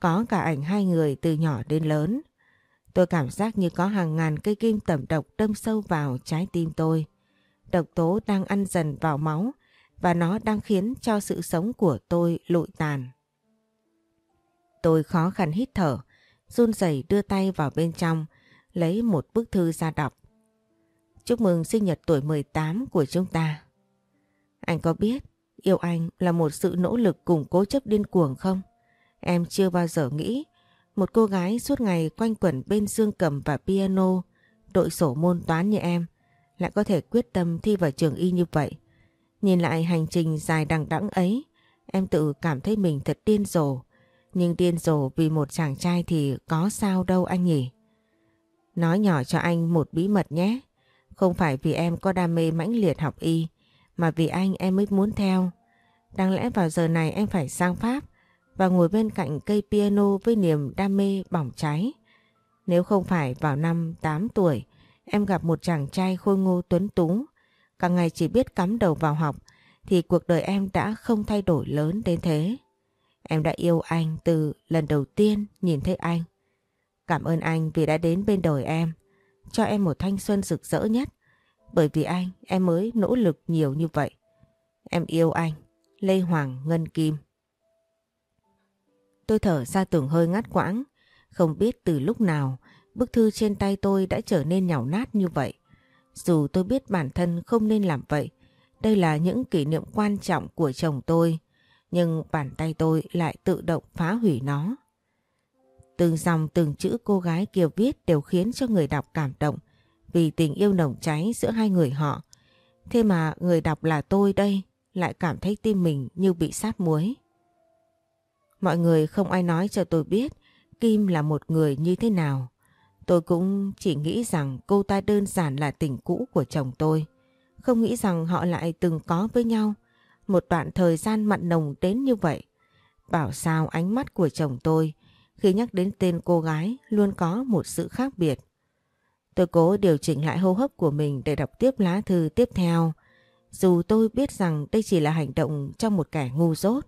[SPEAKER 1] Có cả ảnh hai người từ nhỏ đến lớn. Tôi cảm giác như có hàng ngàn cây kim tẩm độc đâm sâu vào trái tim tôi. Độc tố đang ăn dần vào máu và nó đang khiến cho sự sống của tôi lụi tàn. Tôi khó khăn hít thở, run rẩy đưa tay vào bên trong, lấy một bức thư ra đọc. Chúc mừng sinh nhật tuổi 18 của chúng ta. Anh có biết yêu anh là một sự nỗ lực cùng cố chấp điên cuồng không? Em chưa bao giờ nghĩ một cô gái suốt ngày quanh quẩn bên dương cầm và piano, đội sổ môn toán như em, lại có thể quyết tâm thi vào trường y như vậy. Nhìn lại hành trình dài đằng đẵng ấy, em tự cảm thấy mình thật điên rồ. Nhưng điên rồ vì một chàng trai thì có sao đâu anh nhỉ? Nói nhỏ cho anh một bí mật nhé. Không phải vì em có đam mê mãnh liệt học y, mà vì anh em mới muốn theo. Đáng lẽ vào giờ này em phải sang Pháp và ngồi bên cạnh cây piano với niềm đam mê bỏng cháy. Nếu không phải vào năm 8 tuổi, em gặp một chàng trai khôi ngô tuấn tú, cả ngày chỉ biết cắm đầu vào học, thì cuộc đời em đã không thay đổi lớn đến thế. Em đã yêu anh từ lần đầu tiên nhìn thấy anh. Cảm ơn anh vì đã đến bên đời em, cho em một thanh xuân rực rỡ nhất. Bởi vì anh, em mới nỗ lực nhiều như vậy. Em yêu anh, Lê Hoàng Ngân Kim. Tôi thở ra tưởng hơi ngắt quãng, không biết từ lúc nào bức thư trên tay tôi đã trở nên nhàu nát như vậy. Dù tôi biết bản thân không nên làm vậy, đây là những kỷ niệm quan trọng của chồng tôi, nhưng bàn tay tôi lại tự động phá hủy nó. Từng dòng từng chữ cô gái kia viết đều khiến cho người đọc cảm động vì tình yêu nồng cháy giữa hai người họ. Thế mà người đọc là tôi đây, lại cảm thấy tim mình như bị sát muối. Mọi người không ai nói cho tôi biết Kim là một người như thế nào. Tôi cũng chỉ nghĩ rằng cô ta đơn giản là tình cũ của chồng tôi. Không nghĩ rằng họ lại từng có với nhau một đoạn thời gian mặn nồng đến như vậy. Bảo sao ánh mắt của chồng tôi khi nhắc đến tên cô gái luôn có một sự khác biệt. Tôi cố điều chỉnh lại hô hấp của mình để đọc tiếp lá thư tiếp theo. Dù tôi biết rằng đây chỉ là hành động trong một kẻ ngu dốt.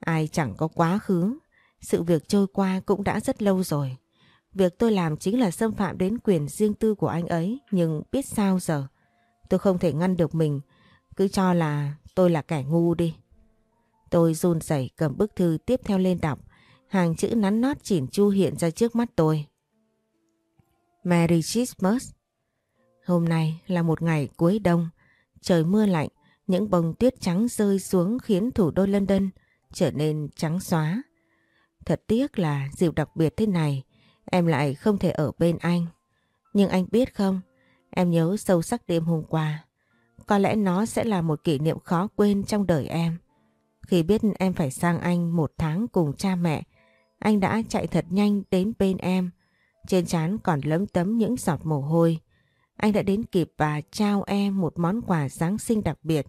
[SPEAKER 1] Ai chẳng có quá khứ, sự việc trôi qua cũng đã rất lâu rồi. Việc tôi làm chính là xâm phạm đến quyền riêng tư của anh ấy, nhưng biết sao giờ. Tôi không thể ngăn được mình, cứ cho là tôi là kẻ ngu đi. Tôi run rẩy cầm bức thư tiếp theo lên đọc, hàng chữ nắn nót chỉn chu hiện ra trước mắt tôi. Merry Christmas Hôm nay là một ngày cuối đông, trời mưa lạnh, những bông tuyết trắng rơi xuống khiến thủ đô London trở nên trắng xóa. Thật tiếc là dịp đặc biệt thế này, em lại không thể ở bên anh. Nhưng anh biết không, em nhớ sâu sắc đêm hôm qua. Có lẽ nó sẽ là một kỷ niệm khó quên trong đời em. Khi biết em phải sang anh một tháng cùng cha mẹ, anh đã chạy thật nhanh đến bên em. Trên trán còn lấm tấm những giọt mồ hôi. Anh đã đến kịp và trao em một món quà Giáng sinh đặc biệt.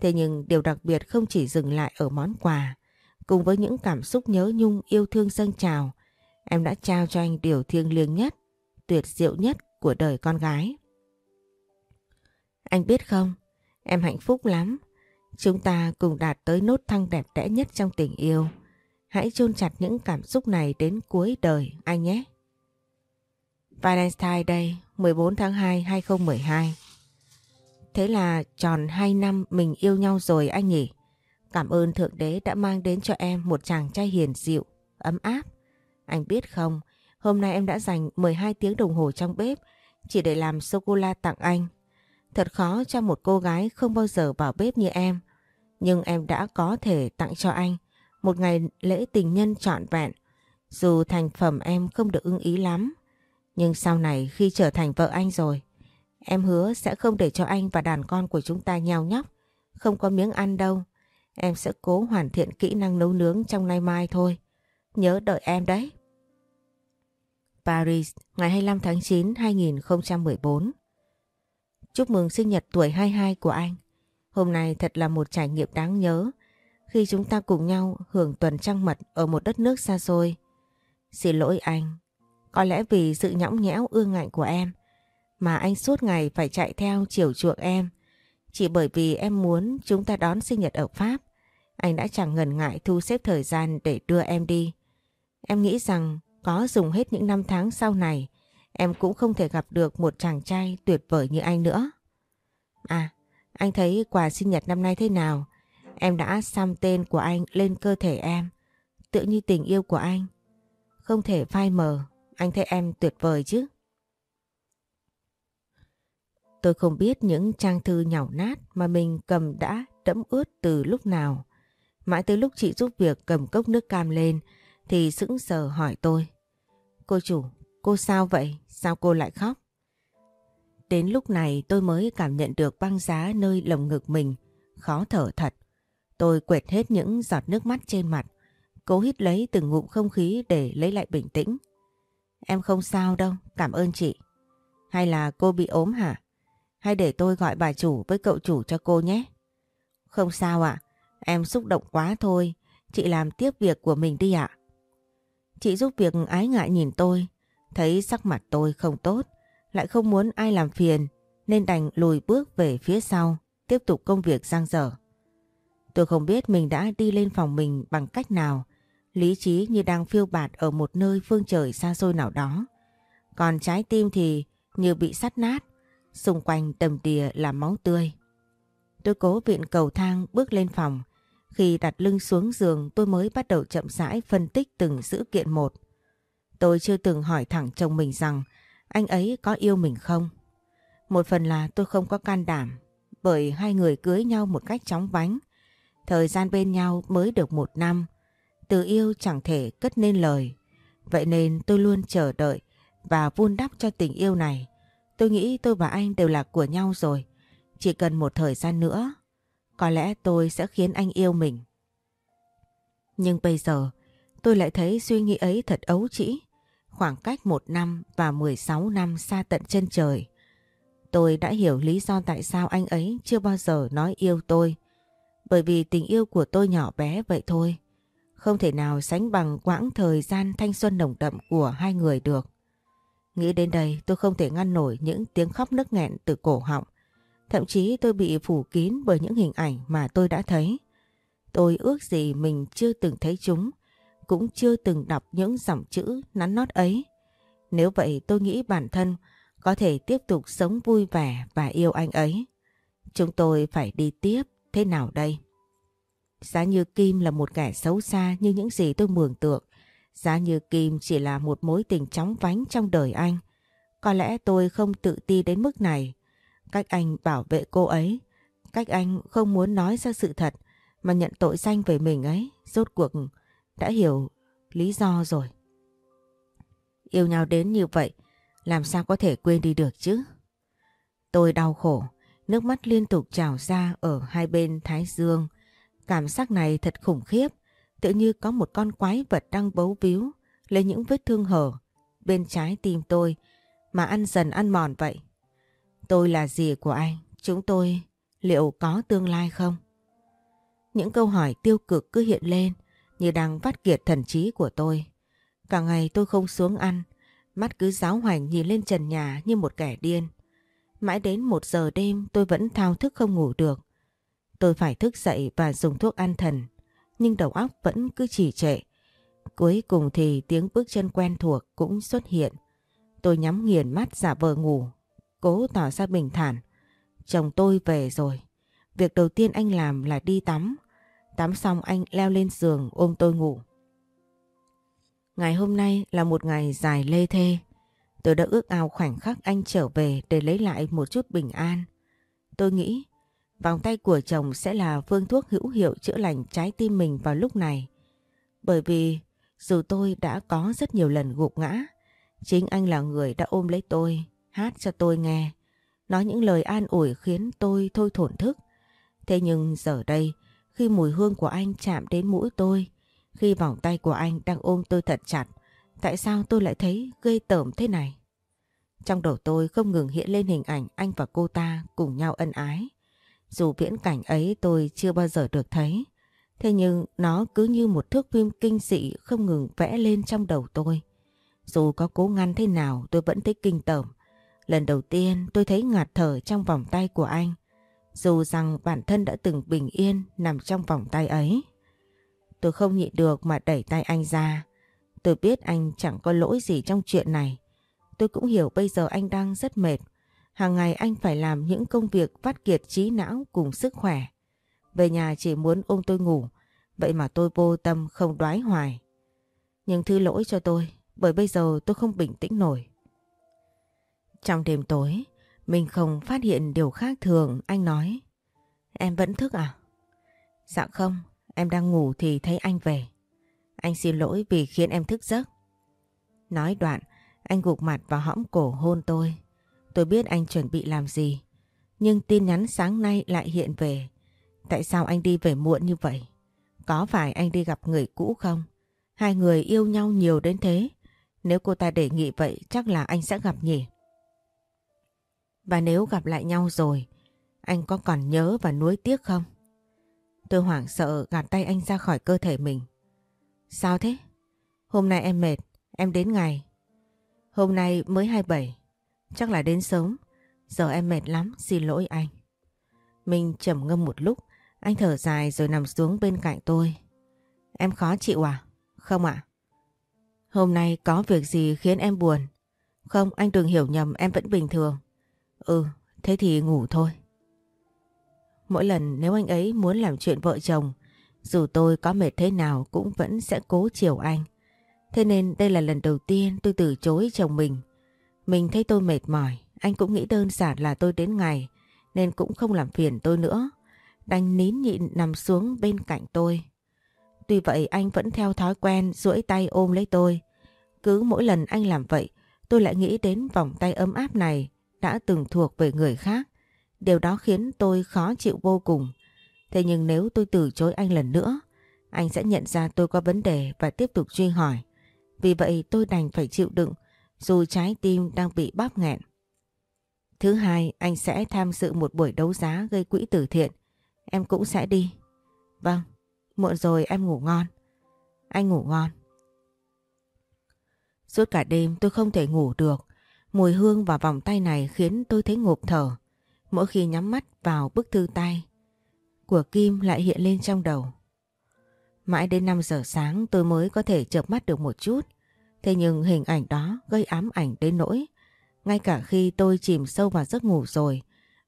[SPEAKER 1] Thế nhưng điều đặc biệt không chỉ dừng lại ở món quà. Cùng với những cảm xúc nhớ nhung yêu thương dâng trào, em đã trao cho anh điều thiêng liêng nhất, tuyệt diệu nhất của đời con gái. Anh biết không, em hạnh phúc lắm. Chúng ta cùng đạt tới nốt thăng đẹp đẽ nhất trong tình yêu. Hãy chôn chặt những cảm xúc này đến cuối đời anh nhé. Valentine Day 14 tháng 2 2012 Thế là tròn 2 năm mình yêu nhau rồi anh nhỉ? Cảm ơn Thượng Đế đã mang đến cho em một chàng trai hiền dịu, ấm áp. Anh biết không, hôm nay em đã dành 12 tiếng đồng hồ trong bếp chỉ để làm sô-cô-la tặng anh. Thật khó cho một cô gái không bao giờ vào bếp như em. Nhưng em đã có thể tặng cho anh một ngày lễ tình nhân trọn vẹn. Dù thành phẩm em không được ưng ý lắm. Nhưng sau này khi trở thành vợ anh rồi, em hứa sẽ không để cho anh và đàn con của chúng ta nhào nhóc. Không có miếng ăn đâu. Em sẽ cố hoàn thiện kỹ năng nấu nướng trong nay mai thôi. Nhớ đợi em đấy. Paris, ngày 25 tháng 9, 2014 Chúc mừng sinh nhật tuổi 22 của anh. Hôm nay thật là một trải nghiệm đáng nhớ khi chúng ta cùng nhau hưởng tuần trăng mật ở một đất nước xa xôi. Xin lỗi anh, có lẽ vì sự nhõng nhẽo ương ngạnh của em mà anh suốt ngày phải chạy theo chiều chuộng em. Chỉ bởi vì em muốn chúng ta đón sinh nhật ở Pháp, anh đã chẳng ngần ngại thu xếp thời gian để đưa em đi. Em nghĩ rằng có dùng hết những năm tháng sau này, em cũng không thể gặp được một chàng trai tuyệt vời như anh nữa. À, anh thấy quà sinh nhật năm nay thế nào? Em đã xăm tên của anh lên cơ thể em, tự như tình yêu của anh. Không thể phai mờ, anh thấy em tuyệt vời chứ. Tôi không biết những trang thư nhàu nát mà mình cầm đã đẫm ướt từ lúc nào. Mãi tới lúc chị giúp việc cầm cốc nước cam lên thì sững sờ hỏi tôi. Cô chủ, cô sao vậy? Sao cô lại khóc? Đến lúc này tôi mới cảm nhận được băng giá nơi lồng ngực mình, khó thở thật. Tôi quệt hết những giọt nước mắt trên mặt, cố hít lấy từng ngụm không khí để lấy lại bình tĩnh. Em không sao đâu, cảm ơn chị. Hay là cô bị ốm hả? Hay để tôi gọi bà chủ với cậu chủ cho cô nhé? Không sao ạ, em xúc động quá thôi, chị làm tiếp việc của mình đi ạ. Chị giúp việc ái ngại nhìn tôi, thấy sắc mặt tôi không tốt, lại không muốn ai làm phiền nên đành lùi bước về phía sau, tiếp tục công việc giang dở. Tôi không biết mình đã đi lên phòng mình bằng cách nào, lý trí như đang phiêu bạt ở một nơi phương trời xa xôi nào đó. Còn trái tim thì như bị sắt nát, xung quanh đầm đìa là máu tươi. Tôi cố viện cầu thang bước lên phòng, khi đặt lưng xuống giường tôi mới bắt đầu chậm rãi phân tích từng sự kiện một. Tôi chưa từng hỏi thẳng chồng mình rằng anh ấy có yêu mình không. Một phần là tôi không có can đảm bởi hai người cưới nhau một cách chóng vánh. Thời gian bên nhau mới được một năm. Từ yêu chẳng thể cất nên lời. Vậy nên tôi luôn chờ đợi và vun đắp cho tình yêu này. Tôi nghĩ tôi và anh đều là của nhau rồi. Chỉ cần một thời gian nữa, có lẽ tôi sẽ khiến anh yêu mình. Nhưng bây giờ, tôi lại thấy suy nghĩ ấy thật ấu trĩ. khoảng cách một năm và 16 năm xa tận chân trời. Tôi đã hiểu lý do tại sao anh ấy chưa bao giờ nói yêu tôi. Bởi vì tình yêu của tôi nhỏ bé vậy thôi. Không thể nào sánh bằng quãng thời gian thanh xuân nồng đậm của hai người được. Nghĩ đến đây tôi không thể ngăn nổi những tiếng khóc nức nghẹn từ cổ họng. Thậm chí tôi bị phủ kín bởi những hình ảnh mà tôi đã thấy. Tôi ước gì mình chưa từng thấy chúng, cũng chưa từng đọc những dòng chữ nắn nót ấy. Nếu vậy tôi nghĩ bản thân có thể tiếp tục sống vui vẻ và yêu anh ấy. Chúng tôi phải đi tiếp, thế nào đây? Giá như Kim là một kẻ xấu xa như những gì tôi mường tượng. Giá như Kim chỉ là một mối tình chóng vánh trong đời anh. Có lẽ tôi không tự ti đến mức này. Cách anh bảo vệ cô ấy, cách anh không muốn nói ra sự thật mà nhận tội danh về mình ấy, rốt cuộc đã hiểu lý do rồi. Yêu nhau đến như vậy, làm sao có thể quên đi được chứ? Tôi đau khổ, nước mắt liên tục trào ra ở hai bên thái dương. Cảm giác này thật khủng khiếp, tự như có một con quái vật đang bấu víu lấy những vết thương hở bên trái tim tôi mà ăn dần ăn mòn vậy. Tôi là gì của anh? Chúng tôi liệu có tương lai không? Những câu hỏi tiêu cực cứ hiện lên như đang vắt kiệt thần trí của tôi. Cả ngày tôi không xuống ăn, mắt cứ giáo hoành nhìn lên trần nhà như một kẻ điên. Mãi đến một giờ đêm tôi vẫn thao thức không ngủ được. Tôi phải thức dậy và dùng thuốc an thần, nhưng đầu óc vẫn cứ trì trệ. Cuối cùng thì tiếng bước chân quen thuộc cũng xuất hiện. Tôi nhắm nghiền mắt giả vờ ngủ, cố tỏ ra bình thản. Chồng tôi về rồi. Việc đầu tiên anh làm là đi tắm. Tắm xong anh leo lên giường ôm tôi ngủ. Ngày hôm nay là một ngày dài lê thê. Tôi đã ước ao khoảnh khắc anh trở về để lấy lại một chút bình an. Tôi nghĩ vòng tay của chồng sẽ là phương thuốc hữu hiệu chữa lành trái tim mình vào lúc này. Bởi vì dù tôi đã có rất nhiều lần gục ngã, chính anh là người đã ôm lấy tôi, hát cho tôi nghe, nói những lời an ủi khiến tôi thôi thổn thức. Thế nhưng giờ đây, khi mùi hương của anh chạm đến mũi tôi, khi vòng tay của anh đang ôm tôi thật chặt, tại sao tôi lại thấy gây tởm thế này? Trong đầu tôi không ngừng hiện lên hình ảnh anh và cô ta cùng nhau ân ái. Dù viễn cảnh ấy tôi chưa bao giờ được thấy, thế nhưng nó cứ như một thước phim kinh dị không ngừng vẽ lên trong đầu tôi. Dù có cố ngăn thế nào tôi vẫn thấy kinh tởm. Lần đầu tiên tôi thấy ngạt thở trong vòng tay của anh. Dù rằng bản thân đã từng bình yên nằm trong vòng tay ấy. Tôi không nhịn được mà đẩy tay anh ra. Tôi biết anh chẳng có lỗi gì trong chuyện này. Tôi cũng hiểu bây giờ anh đang rất mệt. Hàng ngày anh phải làm những công việc phát kiệt trí não cùng sức khỏe. Về nhà chỉ muốn ôm tôi ngủ. Vậy mà tôi vô tâm không đoái hoài. Nhưng thứ lỗi cho tôi bởi bây giờ tôi không bình tĩnh nổi. Trong đêm tối, mình không phát hiện điều khác thường, anh nói. Em vẫn thức à? Dạ không, em đang ngủ thì thấy anh về. Anh xin lỗi vì khiến em thức giấc. Nói đoạn, anh gục mặt vào hõm cổ hôn tôi. Tôi biết anh chuẩn bị làm gì. Nhưng tin nhắn sáng nay lại hiện về. Tại sao anh đi về muộn như vậy? Có phải anh đi gặp người cũ không? Hai người yêu nhau nhiều đến thế. Nếu cô ta đề nghị vậy chắc là anh sẽ gặp nhỉ? Và nếu gặp lại nhau rồi, anh có còn nhớ và nuối tiếc không? Tôi hoảng sợ gạt tay anh ra khỏi cơ thể mình. Sao thế? Hôm nay em mệt, em đến ngày. Hôm nay mới 27, chắc là đến sớm. Giờ em mệt lắm, xin lỗi anh. Mình trầm ngâm một lúc, anh thở dài rồi nằm xuống bên cạnh tôi. Em khó chịu à? Không ạ. Hôm nay có việc gì khiến em buồn? Không, anh đừng hiểu nhầm, em vẫn bình thường. Ừ, thế thì ngủ thôi. Mỗi lần nếu anh ấy muốn làm chuyện vợ chồng, dù tôi có mệt thế nào cũng vẫn sẽ cố chiều anh. Thế nên đây là lần đầu tiên tôi từ chối chồng mình. Mình thấy tôi mệt mỏi, anh cũng nghĩ đơn giản là tôi đến ngày, nên cũng không làm phiền tôi nữa. Đành nín nhịn nằm xuống bên cạnh tôi. Tuy vậy anh vẫn theo thói quen duỗi tay ôm lấy tôi. Cứ mỗi lần anh làm vậy, tôi lại nghĩ đến vòng tay ấm áp này đã từng thuộc về người khác. Điều đó khiến tôi khó chịu vô cùng. Thế nhưng nếu tôi từ chối anh lần nữa, anh sẽ nhận ra tôi có vấn đề và tiếp tục truy hỏi. Vì vậy tôi đành phải chịu đựng dù trái tim đang bị bóp nghẹn. Thứ hai, anh sẽ tham dự một buổi đấu giá gây quỹ từ thiện. Em cũng sẽ đi. Vâng, muộn rồi em ngủ ngon. Anh ngủ ngon. Suốt cả đêm tôi không thể ngủ được. Mùi hương và vòng tay này khiến tôi thấy ngộp thở. Mỗi khi nhắm mắt vào bức thư tay của Kim lại hiện lên trong đầu. Mãi đến 5 giờ sáng tôi mới có thể chợp mắt được một chút. Thế nhưng hình ảnh đó gây ám ảnh đến nỗi. Ngay cả khi tôi chìm sâu vào giấc ngủ rồi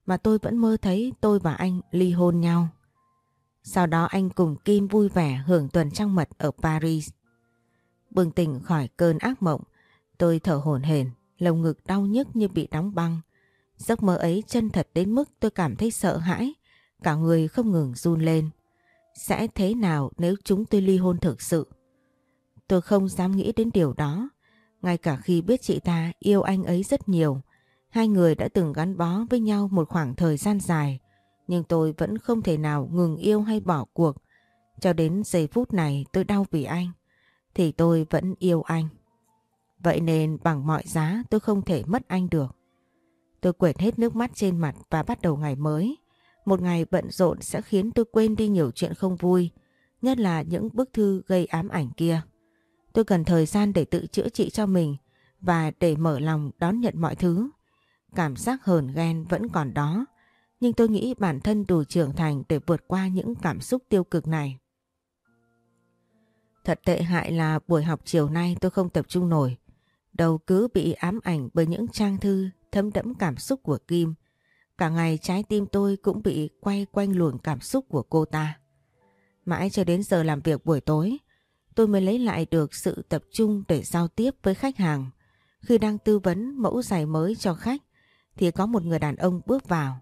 [SPEAKER 1] mà tôi vẫn mơ thấy tôi và anh ly hôn nhau. Sau đó anh cùng Kim vui vẻ hưởng tuần trăng mật ở Paris. Bừng tỉnh khỏi cơn ác mộng, tôi thở hổn hển, lồng ngực đau nhức như bị đóng băng. Giấc mơ ấy chân thật đến mức tôi cảm thấy sợ hãi, cả người không ngừng run lên. Sẽ thế nào nếu chúng tôi ly hôn thực sự? Tôi không dám nghĩ đến điều đó. Ngay cả khi biết chị ta yêu anh ấy rất nhiều, hai người đã từng gắn bó với nhau một khoảng thời gian dài, nhưng tôi vẫn không thể nào ngừng yêu hay bỏ cuộc. Cho đến giây phút này tôi đau vì anh, thì tôi vẫn yêu anh. Vậy nên bằng mọi giá tôi không thể mất anh được. Tôi quệt hết nước mắt trên mặt và bắt đầu ngày mới. Một ngày bận rộn sẽ khiến tôi quên đi nhiều chuyện không vui, nhất là những bức thư gây ám ảnh kia. Tôi cần thời gian để tự chữa trị cho mình và để mở lòng đón nhận mọi thứ. Cảm giác hờn ghen vẫn còn đó, nhưng tôi nghĩ bản thân đủ trưởng thành để vượt qua những cảm xúc tiêu cực này. Thật tệ hại là buổi học chiều nay tôi không tập trung nổi. Đầu cứ bị ám ảnh bởi những trang thư thấm đẫm cảm xúc của Kim. Cả ngày trái tim tôi cũng bị quay quanh luồng cảm xúc của cô ta. Mãi cho đến giờ làm việc buổi tối, tôi mới lấy lại được sự tập trung để giao tiếp với khách hàng. Khi đang tư vấn mẫu giày mới cho khách, thì có một người đàn ông bước vào.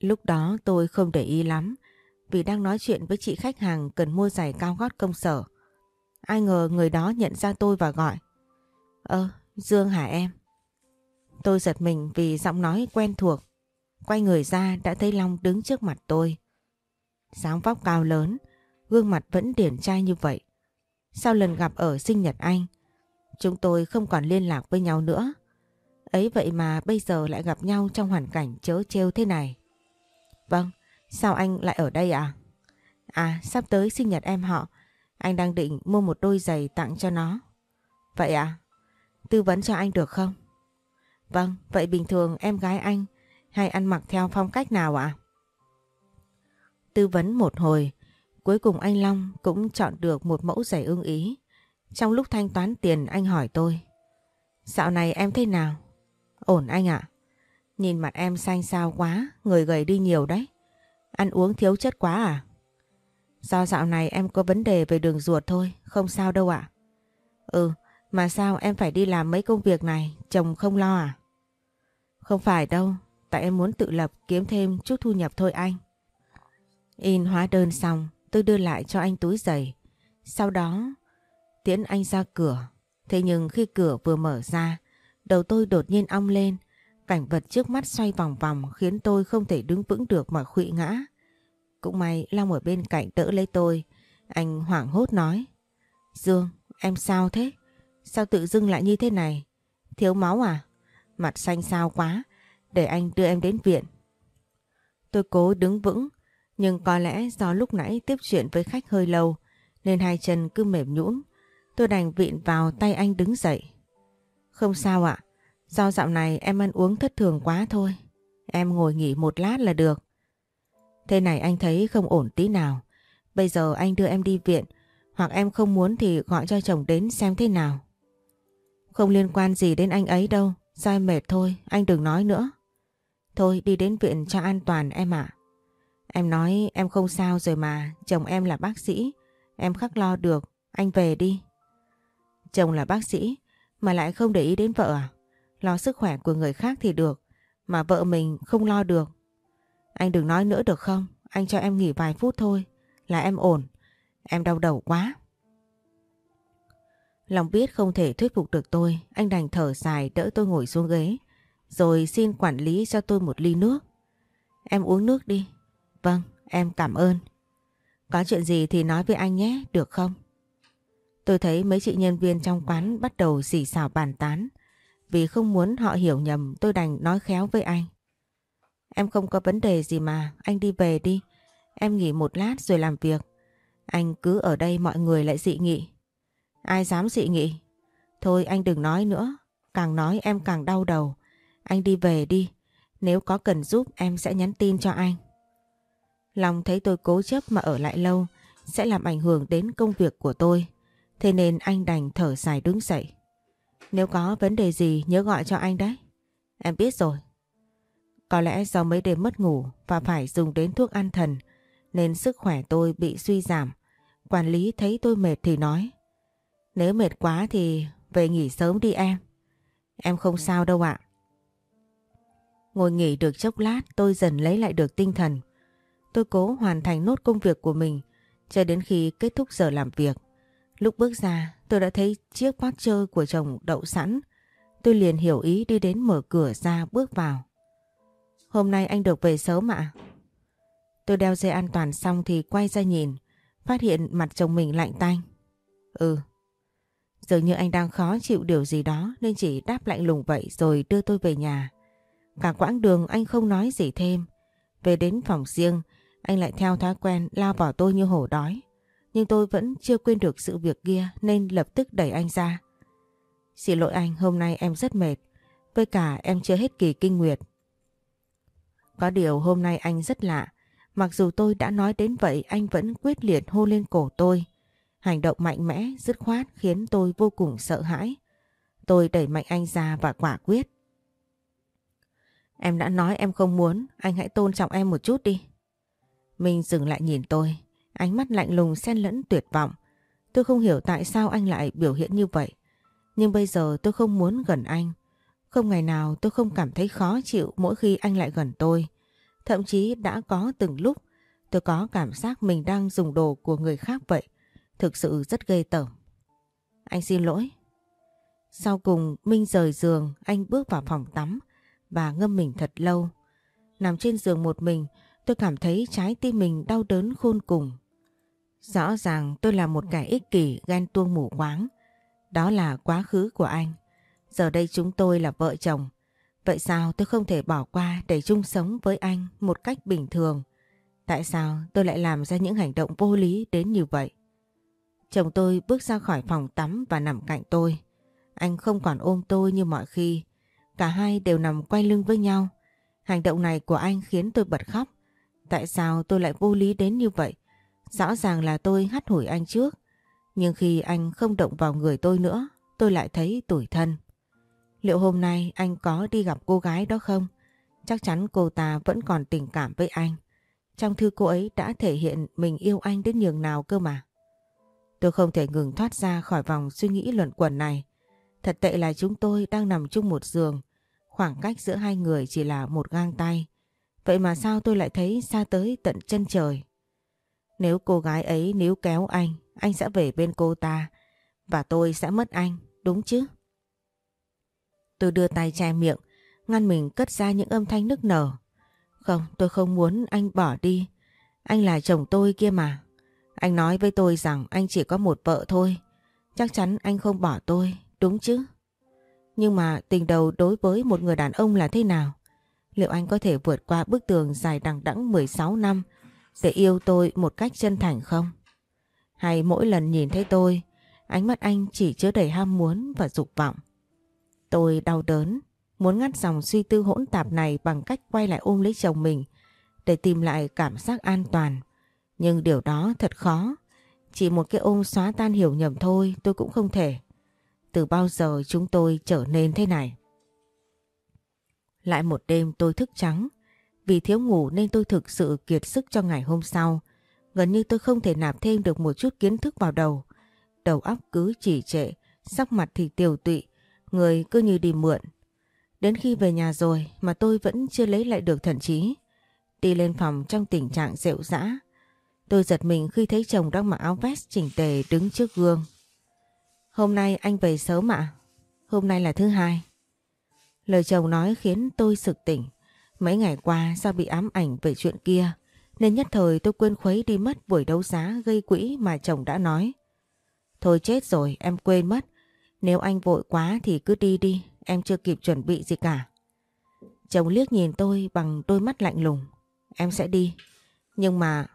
[SPEAKER 1] Lúc đó tôi không để ý lắm, vì đang nói chuyện với chị khách hàng cần mua giày cao gót công sở. Ai ngờ người đó nhận ra tôi và gọi. Ơ, Dương hả em? Tôi giật mình vì giọng nói quen thuộc. Quay người ra đã thấy Long đứng trước mặt tôi. dáng vóc cao lớn, gương mặt vẫn điển trai như vậy. Sau lần gặp ở sinh nhật anh, chúng tôi không còn liên lạc với nhau nữa. Ấy vậy mà bây giờ lại gặp nhau trong hoàn cảnh chớ trêu thế này. Vâng, sao anh lại ở đây à? À, sắp tới sinh nhật em họ, anh đang định mua một đôi giày tặng cho nó. Vậy à? Tư vấn cho anh được không? Vâng, vậy bình thường em gái anh hay ăn mặc theo phong cách nào ạ? Tư vấn một hồi, cuối cùng anh Long cũng chọn được một mẫu giày ưng ý. Trong lúc thanh toán tiền anh hỏi tôi. Dạo này em thế nào? Ổn anh ạ. Nhìn mặt em xanh xao quá, người gầy đi nhiều đấy. Ăn uống thiếu chất quá à? Do dạo này em có vấn đề về đường ruột thôi, không sao đâu ạ. Ừ, mà sao em phải đi làm mấy công việc này, chồng không lo à? Không phải đâu, tại em muốn tự lập kiếm thêm chút thu nhập thôi anh. In hóa đơn xong, tôi đưa lại cho anh túi giày. Sau đó, tiễn anh ra cửa. Thế nhưng khi cửa vừa mở ra, đầu tôi đột nhiên ong lên. Cảnh vật trước mắt xoay vòng vòng khiến tôi không thể đứng vững được mà khụy ngã. Cũng may Long ở bên cạnh đỡ lấy tôi. Anh hoảng hốt nói. Dương, em sao thế? Sao tự dưng lại như thế này? Thiếu máu à? Mặt xanh xao quá, để anh đưa em đến viện. Tôi cố đứng vững, nhưng có lẽ do lúc nãy tiếp chuyện với khách hơi lâu, nên hai chân cứ mềm nhũn. Tôi đành vịn vào tay anh đứng dậy. Không sao ạ, do dạo này em ăn uống thất thường quá thôi. Em ngồi nghỉ một lát là được. Thế này anh thấy không ổn tí nào. Bây giờ anh đưa em đi viện, hoặc em không muốn thì gọi cho chồng đến xem thế nào. Không liên quan gì đến anh ấy đâu. Sao em mệt thôi, anh đừng nói nữa. Thôi đi đến viện cho an toàn em ạ. Em nói em không sao rồi mà, chồng em là bác sĩ. Em khắc lo được, anh về đi. Chồng là bác sĩ, mà lại không để ý đến vợ à? Lo sức khỏe của người khác thì được, mà vợ mình không lo được. Anh đừng nói nữa được không? Anh cho em nghỉ vài phút thôi, là em ổn. Em đau đầu quá. Lòng biết không thể thuyết phục được tôi, anh đành thở dài đỡ tôi ngồi xuống ghế, rồi xin quản lý cho tôi một ly nước. Em uống nước đi. Vâng, em cảm ơn. Có chuyện gì thì nói với anh nhé, được không? Tôi thấy mấy chị nhân viên trong quán bắt đầu xì xào bàn tán. Vì không muốn họ hiểu nhầm tôi đành nói khéo với anh. Em không có vấn đề gì mà, anh đi về đi. Em nghỉ một lát rồi làm việc. Anh cứ ở đây mọi người lại dị nghị. Ai dám dị nghị? Thôi anh đừng nói nữa. Càng nói em càng đau đầu. Anh đi về đi. Nếu có cần giúp, em sẽ nhắn tin cho anh. Long thấy tôi cố chấp mà ở lại lâu, sẽ làm ảnh hưởng đến công việc của tôi. Thế nên anh đành thở dài đứng dậy. Nếu có vấn đề gì, nhớ gọi cho anh đấy. Em biết rồi. Có lẽ do mấy đêm mất ngủ và phải dùng đến thuốc an thần, nên sức khỏe tôi bị suy giảm. Quản lý thấy tôi mệt thì nói nếu mệt quá thì về nghỉ sớm đi em. Em không sao đâu ạ. Ngồi nghỉ được chốc lát tôi dần lấy lại được tinh thần. Tôi cố hoàn thành nốt công việc của mình cho đến khi kết thúc giờ làm việc. Lúc bước ra tôi đã thấy chiếc Porsche của chồng đậu sẵn. Tôi liền hiểu ý đi đến mở cửa ra bước vào. Hôm nay anh được về sớm ạ? Tôi đeo dây an toàn xong thì quay ra nhìn, phát hiện mặt chồng mình lạnh tanh. Ừ. Dường như anh đang khó chịu điều gì đó nên chỉ đáp lạnh lùng vậy rồi đưa tôi về nhà. Cả quãng đường anh không nói gì thêm. Về đến phòng riêng, anh lại theo thói quen lao vào tôi như hổ đói. Nhưng tôi vẫn chưa quên được sự việc kia nên lập tức đẩy anh ra. Xin lỗi anh, hôm nay em rất mệt. Với cả em chưa hết kỳ kinh nguyệt. Có điều hôm nay anh rất lạ. Mặc dù tôi đã nói đến vậy anh vẫn quyết liệt hô lên cổ tôi. Hành động mạnh mẽ, dứt khoát khiến tôi vô cùng sợ hãi. Tôi đẩy mạnh anh ra và quả quyết. Em đã nói em không muốn, anh hãy tôn trọng em một chút đi. Minh dừng lại nhìn tôi, ánh mắt lạnh lùng xen lẫn tuyệt vọng. Tôi không hiểu tại sao anh lại biểu hiện như vậy. Nhưng bây giờ tôi không muốn gần anh. Không ngày nào tôi không cảm thấy khó chịu mỗi khi anh lại gần tôi. Thậm chí đã có từng lúc tôi có cảm giác mình đang dùng đồ của người khác vậy. Thực sự rất ghê tởm. Anh xin lỗi. Sau cùng Minh rời giường, anh bước vào phòng tắm và ngâm mình thật lâu. Nằm trên giường một mình, tôi cảm thấy trái tim mình đau đớn khôn cùng. Rõ ràng tôi là một kẻ ích kỷ ghen tuông mù quáng. Đó là quá khứ của anh. Giờ đây chúng tôi là vợ chồng. Vậy sao tôi không thể bỏ qua để chung sống với anh một cách bình thường? Tại sao tôi lại làm ra những hành động vô lý đến như vậy? Chồng tôi bước ra khỏi phòng tắm và nằm cạnh tôi. Anh không còn ôm tôi như mọi khi. Cả hai đều nằm quay lưng với nhau. Hành động này của anh khiến tôi bật khóc. Tại sao tôi lại vô lý đến như vậy? Rõ ràng là tôi hắt hủi anh trước. Nhưng khi anh không động vào người tôi nữa, tôi lại thấy tủi thân. Liệu hôm nay anh có đi gặp cô gái đó không? Chắc chắn cô ta vẫn còn tình cảm với anh. Trong thư cô ấy đã thể hiện mình yêu anh đến nhường nào cơ mà. Tôi không thể ngừng thoát ra khỏi vòng suy nghĩ luận quẩn này. Thật tệ là chúng tôi đang nằm chung một giường. Khoảng cách giữa hai người chỉ là một gang tay. Vậy mà sao tôi lại thấy xa tới tận chân trời? Nếu cô gái ấy níu kéo anh, anh sẽ về bên cô ta. Và tôi sẽ mất anh, đúng chứ? Tôi đưa tay che miệng, ngăn mình cất ra những âm thanh nức nở. Không, tôi không muốn anh bỏ đi. Anh là chồng tôi kia mà. Anh nói với tôi rằng anh chỉ có một vợ thôi. Chắc chắn anh không bỏ tôi, đúng chứ? Nhưng mà tình đầu đối với một người đàn ông là thế nào? Liệu anh có thể vượt qua bức tường dài đằng đẵng 16 năm để yêu tôi một cách chân thành không? Hay mỗi lần nhìn thấy tôi, ánh mắt anh chỉ chứa đầy ham muốn và dục vọng? Tôi đau đớn, muốn ngắt dòng suy tư hỗn tạp này bằng cách quay lại ôm lấy chồng mình để tìm lại cảm giác an toàn. Nhưng điều đó thật khó. Chỉ một cái ôm xóa tan hiểu nhầm thôi tôi cũng không thể. Từ bao giờ chúng tôi trở nên thế này? Lại một đêm tôi thức trắng. Vì thiếu ngủ nên tôi thực sự kiệt sức cho ngày hôm sau. Gần như tôi không thể nạp thêm được một chút kiến thức vào đầu. Đầu óc cứ chỉ trệ, sắc mặt thì tiều tụy, người cứ như đi mượn. Đến khi về nhà rồi mà tôi vẫn chưa lấy lại được thần trí. Đi lên phòng trong tình trạng rệu rã. Tôi giật mình khi thấy chồng đang mặc áo vest chỉnh tề đứng trước gương. Hôm nay anh về sớm ạ? Hôm nay là thứ hai. Lời chồng nói khiến tôi sực tỉnh. Mấy ngày qua do bị ám ảnh về chuyện kia nên nhất thời tôi quên khuấy đi mất buổi đấu giá gây quỹ mà chồng đã nói. Thôi chết rồi, em quên mất. Nếu anh vội quá thì cứ đi đi, em chưa kịp chuẩn bị gì cả. Chồng liếc nhìn tôi bằng đôi mắt lạnh lùng. Em sẽ đi. Nhưng mà...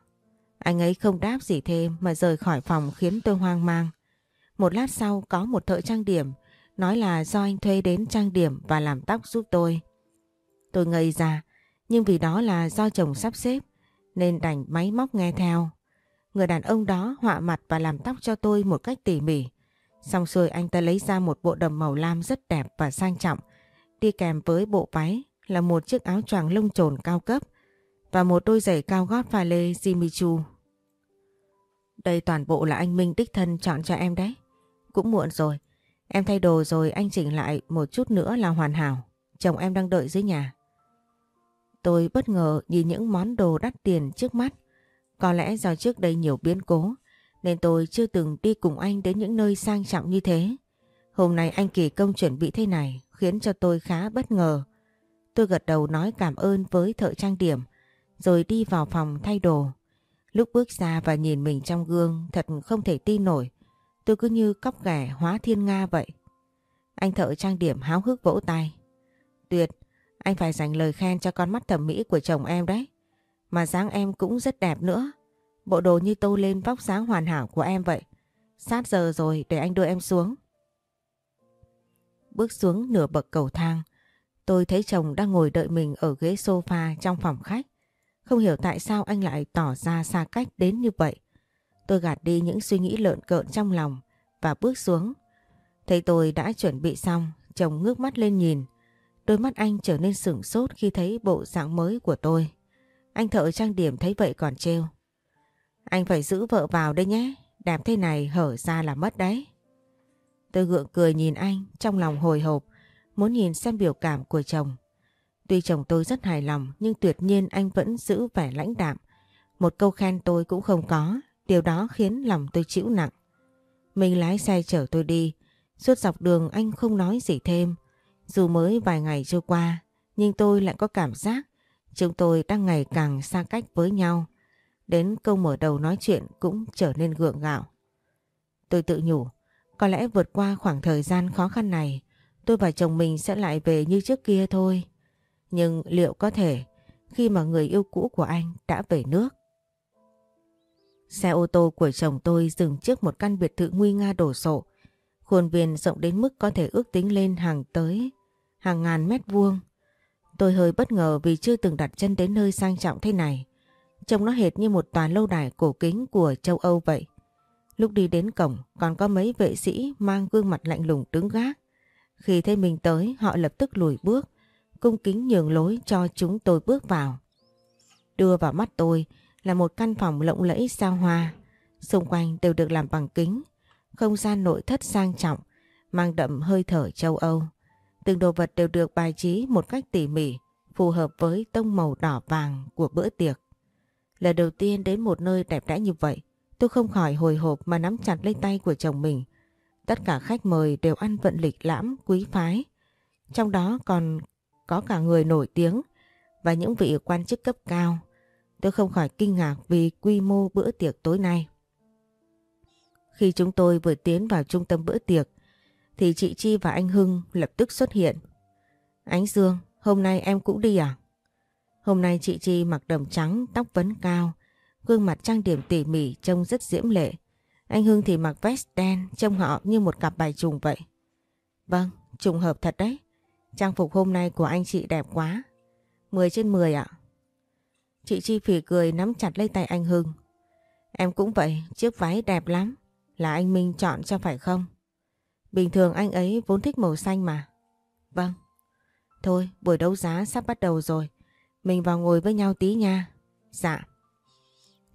[SPEAKER 1] Anh ấy không đáp gì thêm mà rời khỏi phòng khiến tôi hoang mang. Một lát sau có một thợ trang điểm nói là do anh thuê đến trang điểm và làm tóc giúp tôi. Tôi ngây ra, nhưng vì đó là do chồng sắp xếp nên đành máy móc nghe theo. Người đàn ông đó họa mặt và làm tóc cho tôi một cách tỉ mỉ. Xong rồi anh ta lấy ra một bộ đầm màu lam rất đẹp và sang trọng. Đi kèm với bộ váy là một chiếc áo choàng lông trồn cao cấp và một đôi giày cao gót pha lê Jimmy Choo. Đây toàn bộ là anh Minh đích thân chọn cho em đấy. Cũng muộn rồi. Em thay đồ rồi anh chỉnh lại một chút nữa là hoàn hảo. Chồng em đang đợi dưới nhà. Tôi bất ngờ nhìn những món đồ đắt tiền trước mắt. Có lẽ do trước đây nhiều biến cố, nên tôi chưa từng đi cùng anh đến những nơi sang trọng như thế. Hôm nay anh kỳ công chuẩn bị thế này khiến cho tôi khá bất ngờ. Tôi gật đầu nói cảm ơn với thợ trang điểm, rồi đi vào phòng thay đồ. Lúc bước ra và nhìn mình trong gương thật không thể tin nổi. Tôi cứ như cóc ghẻ hóa thiên nga vậy. Anh thợ trang điểm háo hức vỗ tay. Tuyệt, anh phải dành lời khen cho con mắt thẩm mỹ của chồng em đấy. Mà dáng em cũng rất đẹp nữa. Bộ đồ như tô lên vóc dáng hoàn hảo của em vậy. Sát giờ rồi để anh đưa em xuống. Bước xuống nửa bậc cầu thang. Tôi thấy chồng đang ngồi đợi mình ở ghế sofa trong phòng khách. Không hiểu tại sao anh lại tỏ ra xa cách đến như vậy. Tôi gạt đi những suy nghĩ lợn cợn trong lòng và bước xuống. Thấy tôi đã chuẩn bị xong, chồng ngước mắt lên nhìn. Đôi mắt anh trở nên sửng sốt khi thấy bộ dạng mới của tôi. Anh thợ trang điểm thấy vậy còn trêu. Anh phải giữ vợ vào đây nhé, đẹp thế này hở ra là mất đấy. Tôi gượng cười nhìn anh, trong lòng hồi hộp, muốn nhìn xem biểu cảm của chồng. Tuy chồng tôi rất hài lòng nhưng tuyệt nhiên anh vẫn giữ vẻ lãnh đạm. Một câu khen tôi cũng không có, điều đó khiến lòng tôi chịu nặng. Mình lái xe chở tôi đi, suốt dọc đường anh không nói gì thêm. Dù mới vài ngày trôi qua, nhưng tôi lại có cảm giác chúng tôi đang ngày càng xa cách với nhau. Đến câu mở đầu nói chuyện cũng trở nên gượng gạo. Tôi tự nhủ, có lẽ vượt qua khoảng thời gian khó khăn này, tôi và chồng mình sẽ lại về như trước kia thôi. Nhưng liệu có thể khi mà người yêu cũ của anh đã về nước? Xe ô tô của chồng tôi dừng trước một căn biệt thự nguy nga đổ sộ. Khuôn viên rộng đến mức có thể ước tính lên hàng tới hàng ngàn mét vuông. Tôi hơi bất ngờ vì chưa từng đặt chân đến nơi sang trọng thế này. Trông nó hệt như một tòa lâu đài cổ kính của châu Âu vậy. Lúc đi đến cổng còn có mấy vệ sĩ mang gương mặt lạnh lùng đứng gác. Khi thấy mình tới họ lập tức lùi bước, cung kính nhường lối cho chúng tôi bước vào. Đưa vào mắt tôi là một căn phòng lộng lẫy xa hoa. Xung quanh đều được làm bằng kính, không gian nội thất sang trọng, mang đậm hơi thở châu Âu. Từng đồ vật đều được bài trí một cách tỉ mỉ, phù hợp với tông màu đỏ vàng của bữa tiệc. Lần đầu tiên đến một nơi đẹp đẽ như vậy, tôi không khỏi hồi hộp mà nắm chặt lấy tay của chồng mình. Tất cả khách mời đều ăn vận lịch lãm, quý phái. Trong đó còn có cả người nổi tiếng và những vị quan chức cấp cao. Tôi không khỏi kinh ngạc vì quy mô bữa tiệc tối nay. Khi chúng tôi vừa tiến vào trung tâm bữa tiệc, thì chị Chi và anh Hưng lập tức xuất hiện. Ánh Dương, hôm nay em cũng đi à? Hôm nay chị Chi mặc đầm trắng, tóc vấn cao, gương mặt trang điểm tỉ mỉ trông rất diễm lệ. Anh Hưng thì mặc vest đen, trông họ như một cặp bài trùng vậy. Vâng, trùng hợp thật đấy. Trang phục hôm nay của anh chị đẹp quá. 10 trên 10 ạ. Chị Chi phỉ cười nắm chặt lấy tay anh Hưng. Em cũng vậy, chiếc váy đẹp lắm. Là anh Minh chọn cho phải không? Bình thường anh ấy vốn thích màu xanh mà. Vâng. Thôi, buổi đấu giá sắp bắt đầu rồi. Mình vào ngồi với nhau tí nha. Dạ.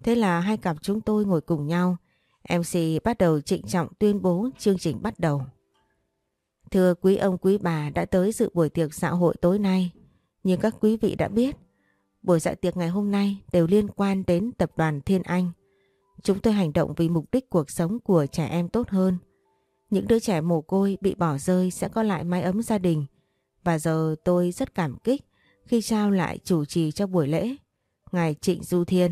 [SPEAKER 1] Thế là hai cặp chúng tôi ngồi cùng nhau. MC bắt đầu trịnh trọng tuyên bố chương trình bắt đầu. Thưa quý ông quý bà đã tới dự buổi tiệc xã hội tối nay. Như các quý vị đã biết, buổi dạ tiệc ngày hôm nay đều liên quan đến tập đoàn Thiên Anh. Chúng tôi hành động vì mục đích cuộc sống của trẻ em tốt hơn. Những đứa trẻ mồ côi bị bỏ rơi sẽ có lại mái ấm gia đình. Và giờ tôi rất cảm kích khi trao lại chủ trì cho buổi lễ. Ngài Trịnh Du Thiên.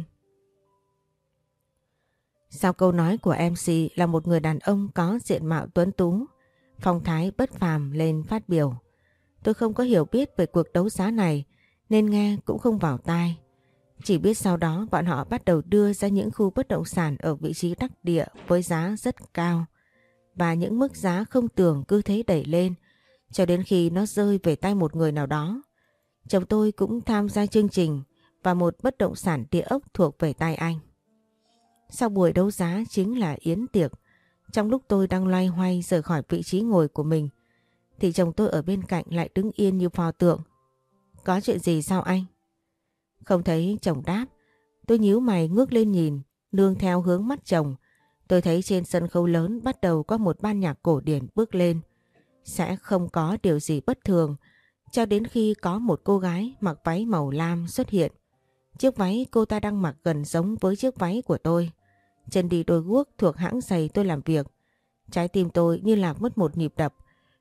[SPEAKER 1] Sau câu nói của MC là một người đàn ông có diện mạo tuấn tú, phong thái bất phàm lên phát biểu. Tôi không có hiểu biết về cuộc đấu giá này, nên nghe cũng không vào tai. Chỉ biết sau đó bọn họ bắt đầu đưa ra những khu bất động sản ở vị trí đắc địa với giá rất cao và những mức giá không tưởng cứ thế đẩy lên, cho đến khi nó rơi về tay một người nào đó. Chồng tôi cũng tham gia chương trình và một bất động sản địa ốc thuộc về tay anh. Sau buổi đấu giá chính là yến tiệc. Trong lúc tôi đang loay hoay rời khỏi vị trí ngồi của mình thì chồng tôi ở bên cạnh lại đứng yên như pho tượng. Có chuyện gì sao anh? Không thấy chồng đáp. Tôi nhíu mày ngước lên nhìn, nương theo hướng mắt chồng. Tôi thấy trên sân khấu lớn bắt đầu có một ban nhạc cổ điển bước lên. Sẽ không có điều gì bất thường cho đến khi có một cô gái mặc váy màu lam xuất hiện. Chiếc váy cô ta đang mặc gần giống với chiếc váy của tôi. Chân đi đôi guốc thuộc hãng giày tôi làm việc. Trái tim tôi như lạc mất một nhịp đập.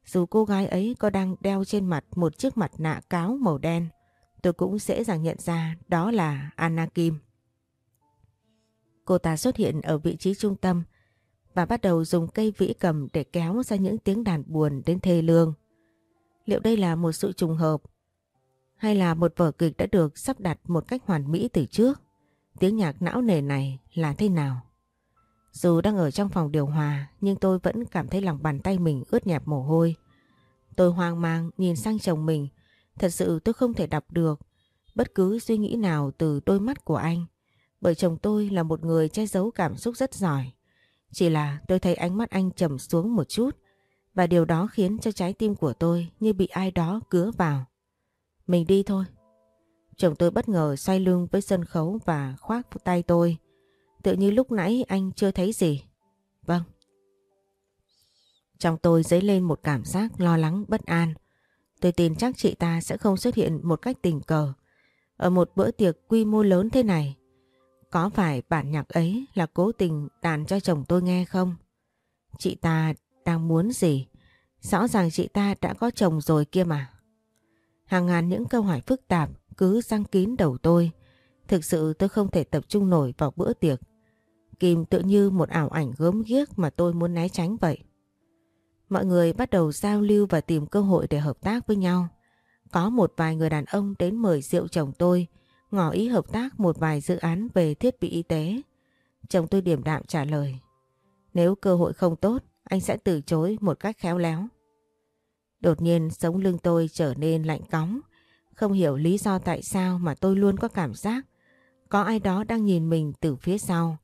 [SPEAKER 1] Dù cô gái ấy có đang đeo trên mặt một chiếc mặt nạ cáo màu đen, tôi cũng dễ dàng nhận ra đó là Anna Kim. Cô ta xuất hiện ở vị trí trung tâm và bắt đầu dùng cây vĩ cầm để kéo ra những tiếng đàn buồn đến thê lương. Liệu đây là một sự trùng hợp hay là một vở kịch đã được sắp đặt một cách hoàn mỹ từ trước? Tiếng nhạc não nề này là thế nào? Dù đang ở trong phòng điều hòa, nhưng tôi vẫn cảm thấy lòng bàn tay mình ướt nhẹp mồ hôi. Tôi hoang mang nhìn sang chồng mình. Thật sự tôi không thể đọc được bất cứ suy nghĩ nào từ đôi mắt của anh. Bởi chồng tôi là một người che giấu cảm xúc rất giỏi. Chỉ là tôi thấy ánh mắt anh trầm xuống một chút, và điều đó khiến cho trái tim của tôi như bị ai đó cứa vào. Mình đi thôi. Chồng tôi bất ngờ xoay lưng với sân khấu và khoác tay tôi. Tự như lúc nãy anh chưa thấy gì. Vâng. Trong tôi dấy lên một cảm giác lo lắng bất an. Tôi tin chắc chị ta sẽ không xuất hiện một cách tình cờ. Ở một bữa tiệc quy mô lớn thế này, có phải bản nhạc ấy là cố tình đàn cho chồng tôi nghe không? Chị ta đang muốn gì? Rõ ràng chị ta đã có chồng rồi kia mà. Hàng ngàn những câu hỏi phức tạp cứ răng kín đầu tôi. Thực sự tôi không thể tập trung nổi vào bữa tiệc. Kim tự như một ảo ảnh gớm ghiếc mà tôi muốn né tránh vậy. Mọi người bắt đầu giao lưu và tìm cơ hội để hợp tác với nhau. Có một vài người đàn ông đến mời rượu chồng tôi, ngỏ ý hợp tác một vài dự án về thiết bị y tế. Chồng tôi điểm đạm trả lời. Nếu cơ hội không tốt, anh sẽ từ chối một cách khéo léo. Đột nhiên sống lưng tôi trở nên lạnh cóng. Không hiểu lý do tại sao mà tôi luôn có cảm giác có ai đó đang nhìn mình từ phía sau.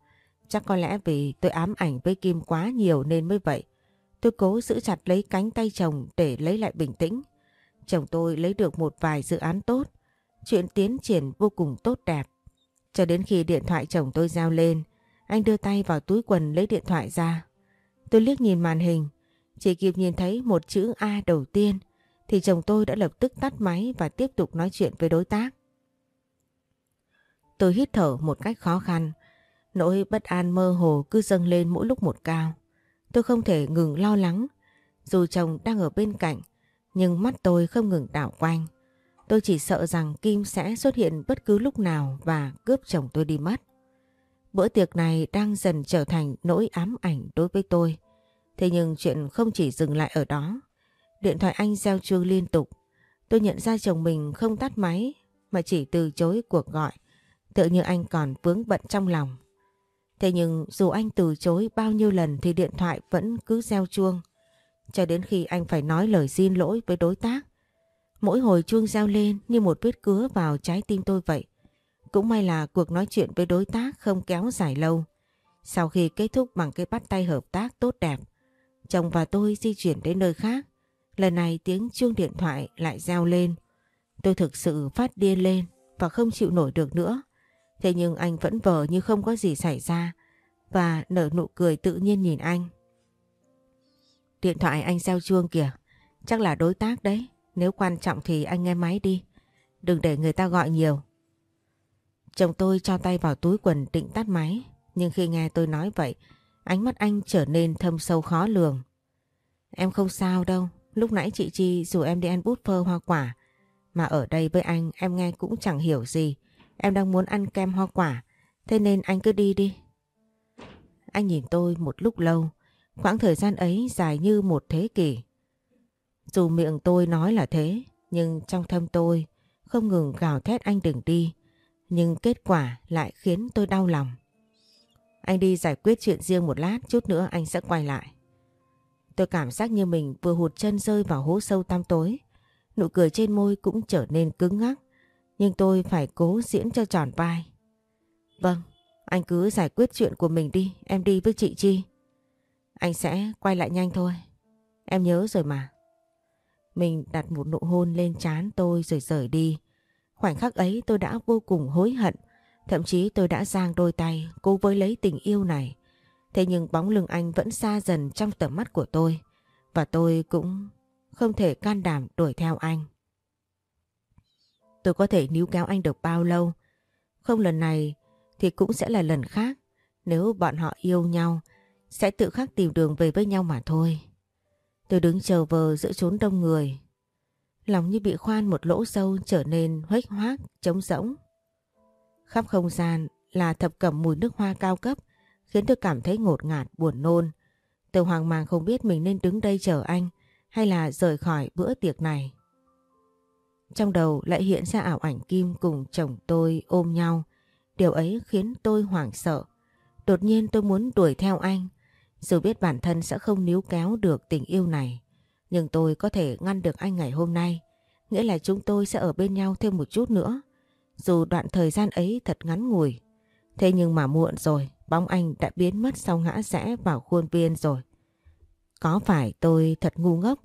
[SPEAKER 1] Chắc có lẽ vì tôi ám ảnh với Kim quá nhiều nên mới vậy. Tôi cố giữ chặt lấy cánh tay chồng để lấy lại bình tĩnh. Chồng tôi lấy được một vài dự án tốt. Chuyện tiến triển vô cùng tốt đẹp. Cho đến khi điện thoại chồng tôi giao lên, anh đưa tay vào túi quần lấy điện thoại ra. Tôi liếc nhìn màn hình, chỉ kịp nhìn thấy một chữ A đầu tiên thì chồng tôi đã lập tức tắt máy và tiếp tục nói chuyện với đối tác. Tôi hít thở một cách khó khăn, nỗi bất an mơ hồ cứ dâng lên mỗi lúc một cao. Tôi không thể ngừng lo lắng, dù chồng đang ở bên cạnh, nhưng mắt tôi không ngừng đảo quanh. Tôi chỉ sợ rằng Kim sẽ xuất hiện bất cứ lúc nào và cướp chồng tôi đi mất. Bữa tiệc này đang dần trở thành nỗi ám ảnh đối với tôi. Thế nhưng chuyện không chỉ dừng lại ở đó. Điện thoại anh gieo chuông liên tục. Tôi nhận ra chồng mình không tắt máy mà chỉ từ chối cuộc gọi. Tự như anh còn vướng bận trong lòng. Thế nhưng dù anh từ chối bao nhiêu lần thì điện thoại vẫn cứ reo chuông. Cho đến khi anh phải nói lời xin lỗi với đối tác. Mỗi hồi chuông reo lên như một vết cứa vào trái tim tôi vậy. Cũng may là cuộc nói chuyện với đối tác không kéo dài lâu. Sau khi kết thúc bằng cái bắt tay hợp tác tốt đẹp, chồng và tôi di chuyển đến nơi khác. Lần này tiếng chuông điện thoại lại reo lên. Tôi thực sự phát điên lên và không chịu nổi được nữa. Thế nhưng anh vẫn vờ như không có gì xảy ra và nở nụ cười tự nhiên nhìn anh. Điện thoại anh gieo chuông kìa, chắc là đối tác đấy. Nếu quan trọng thì anh nghe máy đi, đừng để người ta gọi nhiều. Chồng tôi cho tay vào túi quần định tắt máy, nhưng khi nghe tôi nói vậy, ánh mắt anh trở nên thâm sâu khó lường. Em không sao đâu, lúc nãy chị Chi dù em đi ăn bút phơ hoa quả, mà ở đây với anh em nghe cũng chẳng hiểu gì. Em đang muốn ăn kem hoa quả, thế nên anh cứ đi đi. Anh nhìn tôi một lúc lâu, khoảng thời gian ấy dài như một thế kỷ. Dù miệng tôi nói là thế, nhưng trong thâm tôi không ngừng gào thét anh đừng đi. Nhưng kết quả lại khiến tôi đau lòng. Anh đi giải quyết chuyện riêng một lát, chút nữa anh sẽ quay lại. Tôi cảm giác như mình vừa hụt chân rơi vào hố sâu tăm tối. Nụ cười trên môi cũng trở nên cứng ngắc. Nhưng tôi phải cố diễn cho tròn vai. Vâng, anh cứ giải quyết chuyện của mình đi, em đi với chị Chi. Anh sẽ quay lại nhanh thôi. Em nhớ rồi mà. Mình đặt một nụ hôn lên trán tôi rồi rời đi. Khoảnh khắc ấy tôi đã vô cùng hối hận. Thậm chí tôi đã giang đôi tay cố với lấy tình yêu này. Thế nhưng bóng lưng anh vẫn xa dần trong tầm mắt của tôi. Và tôi cũng không thể can đảm đuổi theo anh. Tôi có thể níu kéo anh được bao lâu. Không lần này thì cũng sẽ là lần khác. Nếu bọn họ yêu nhau sẽ tự khắc tìm đường về với nhau mà thôi. Tôi đứng chờ vờ giữa chốn đông người. Lòng như bị khoan một lỗ sâu trở nên huếch hoác, trống rỗng. Khắp không gian là thập cẩm mùi nước hoa cao cấp khiến tôi cảm thấy ngột ngạt, buồn nôn. Tôi hoang mang không biết mình nên đứng đây chờ anh hay là rời khỏi bữa tiệc này. Trong đầu lại hiện ra ảo ảnh Kim cùng chồng tôi ôm nhau. Điều ấy khiến tôi hoảng sợ. Đột nhiên tôi muốn đuổi theo anh. Dù biết bản thân sẽ không níu kéo được tình yêu này. Nhưng tôi có thể ngăn được anh ngày hôm nay. Nghĩa là chúng tôi sẽ ở bên nhau thêm một chút nữa. Dù đoạn thời gian ấy thật ngắn ngủi. Thế nhưng mà muộn rồi. Bóng anh đã biến mất sau ngã rẽ vào khuôn viên rồi. Có phải tôi thật ngu ngốc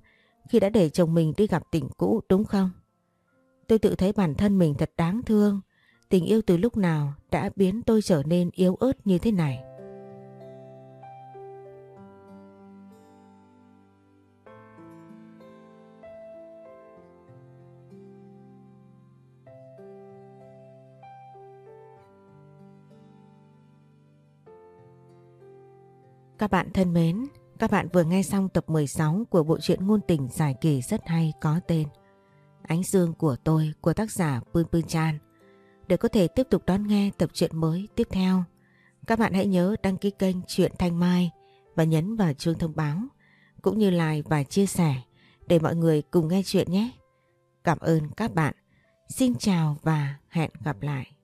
[SPEAKER 1] khi đã để chồng mình đi gặp tình cũ đúng không? Tôi tự thấy bản thân mình thật đáng thương. Tình yêu từ lúc nào đã biến tôi trở nên yếu ớt như thế này. Các bạn thân mến, các bạn vừa nghe xong tập 16 của bộ truyện ngôn tình dài kỳ rất hay có tên Ánh Dương của tôi của tác giả Pương Pương Chan. Để có thể tiếp tục đón nghe tập truyện mới tiếp theo, các bạn hãy nhớ đăng ký kênh Truyện Thanh Mai và nhấn vào chuông thông báo cũng như like và chia sẻ để mọi người cùng nghe chuyện nhé. Cảm ơn các bạn. Xin chào và hẹn gặp lại.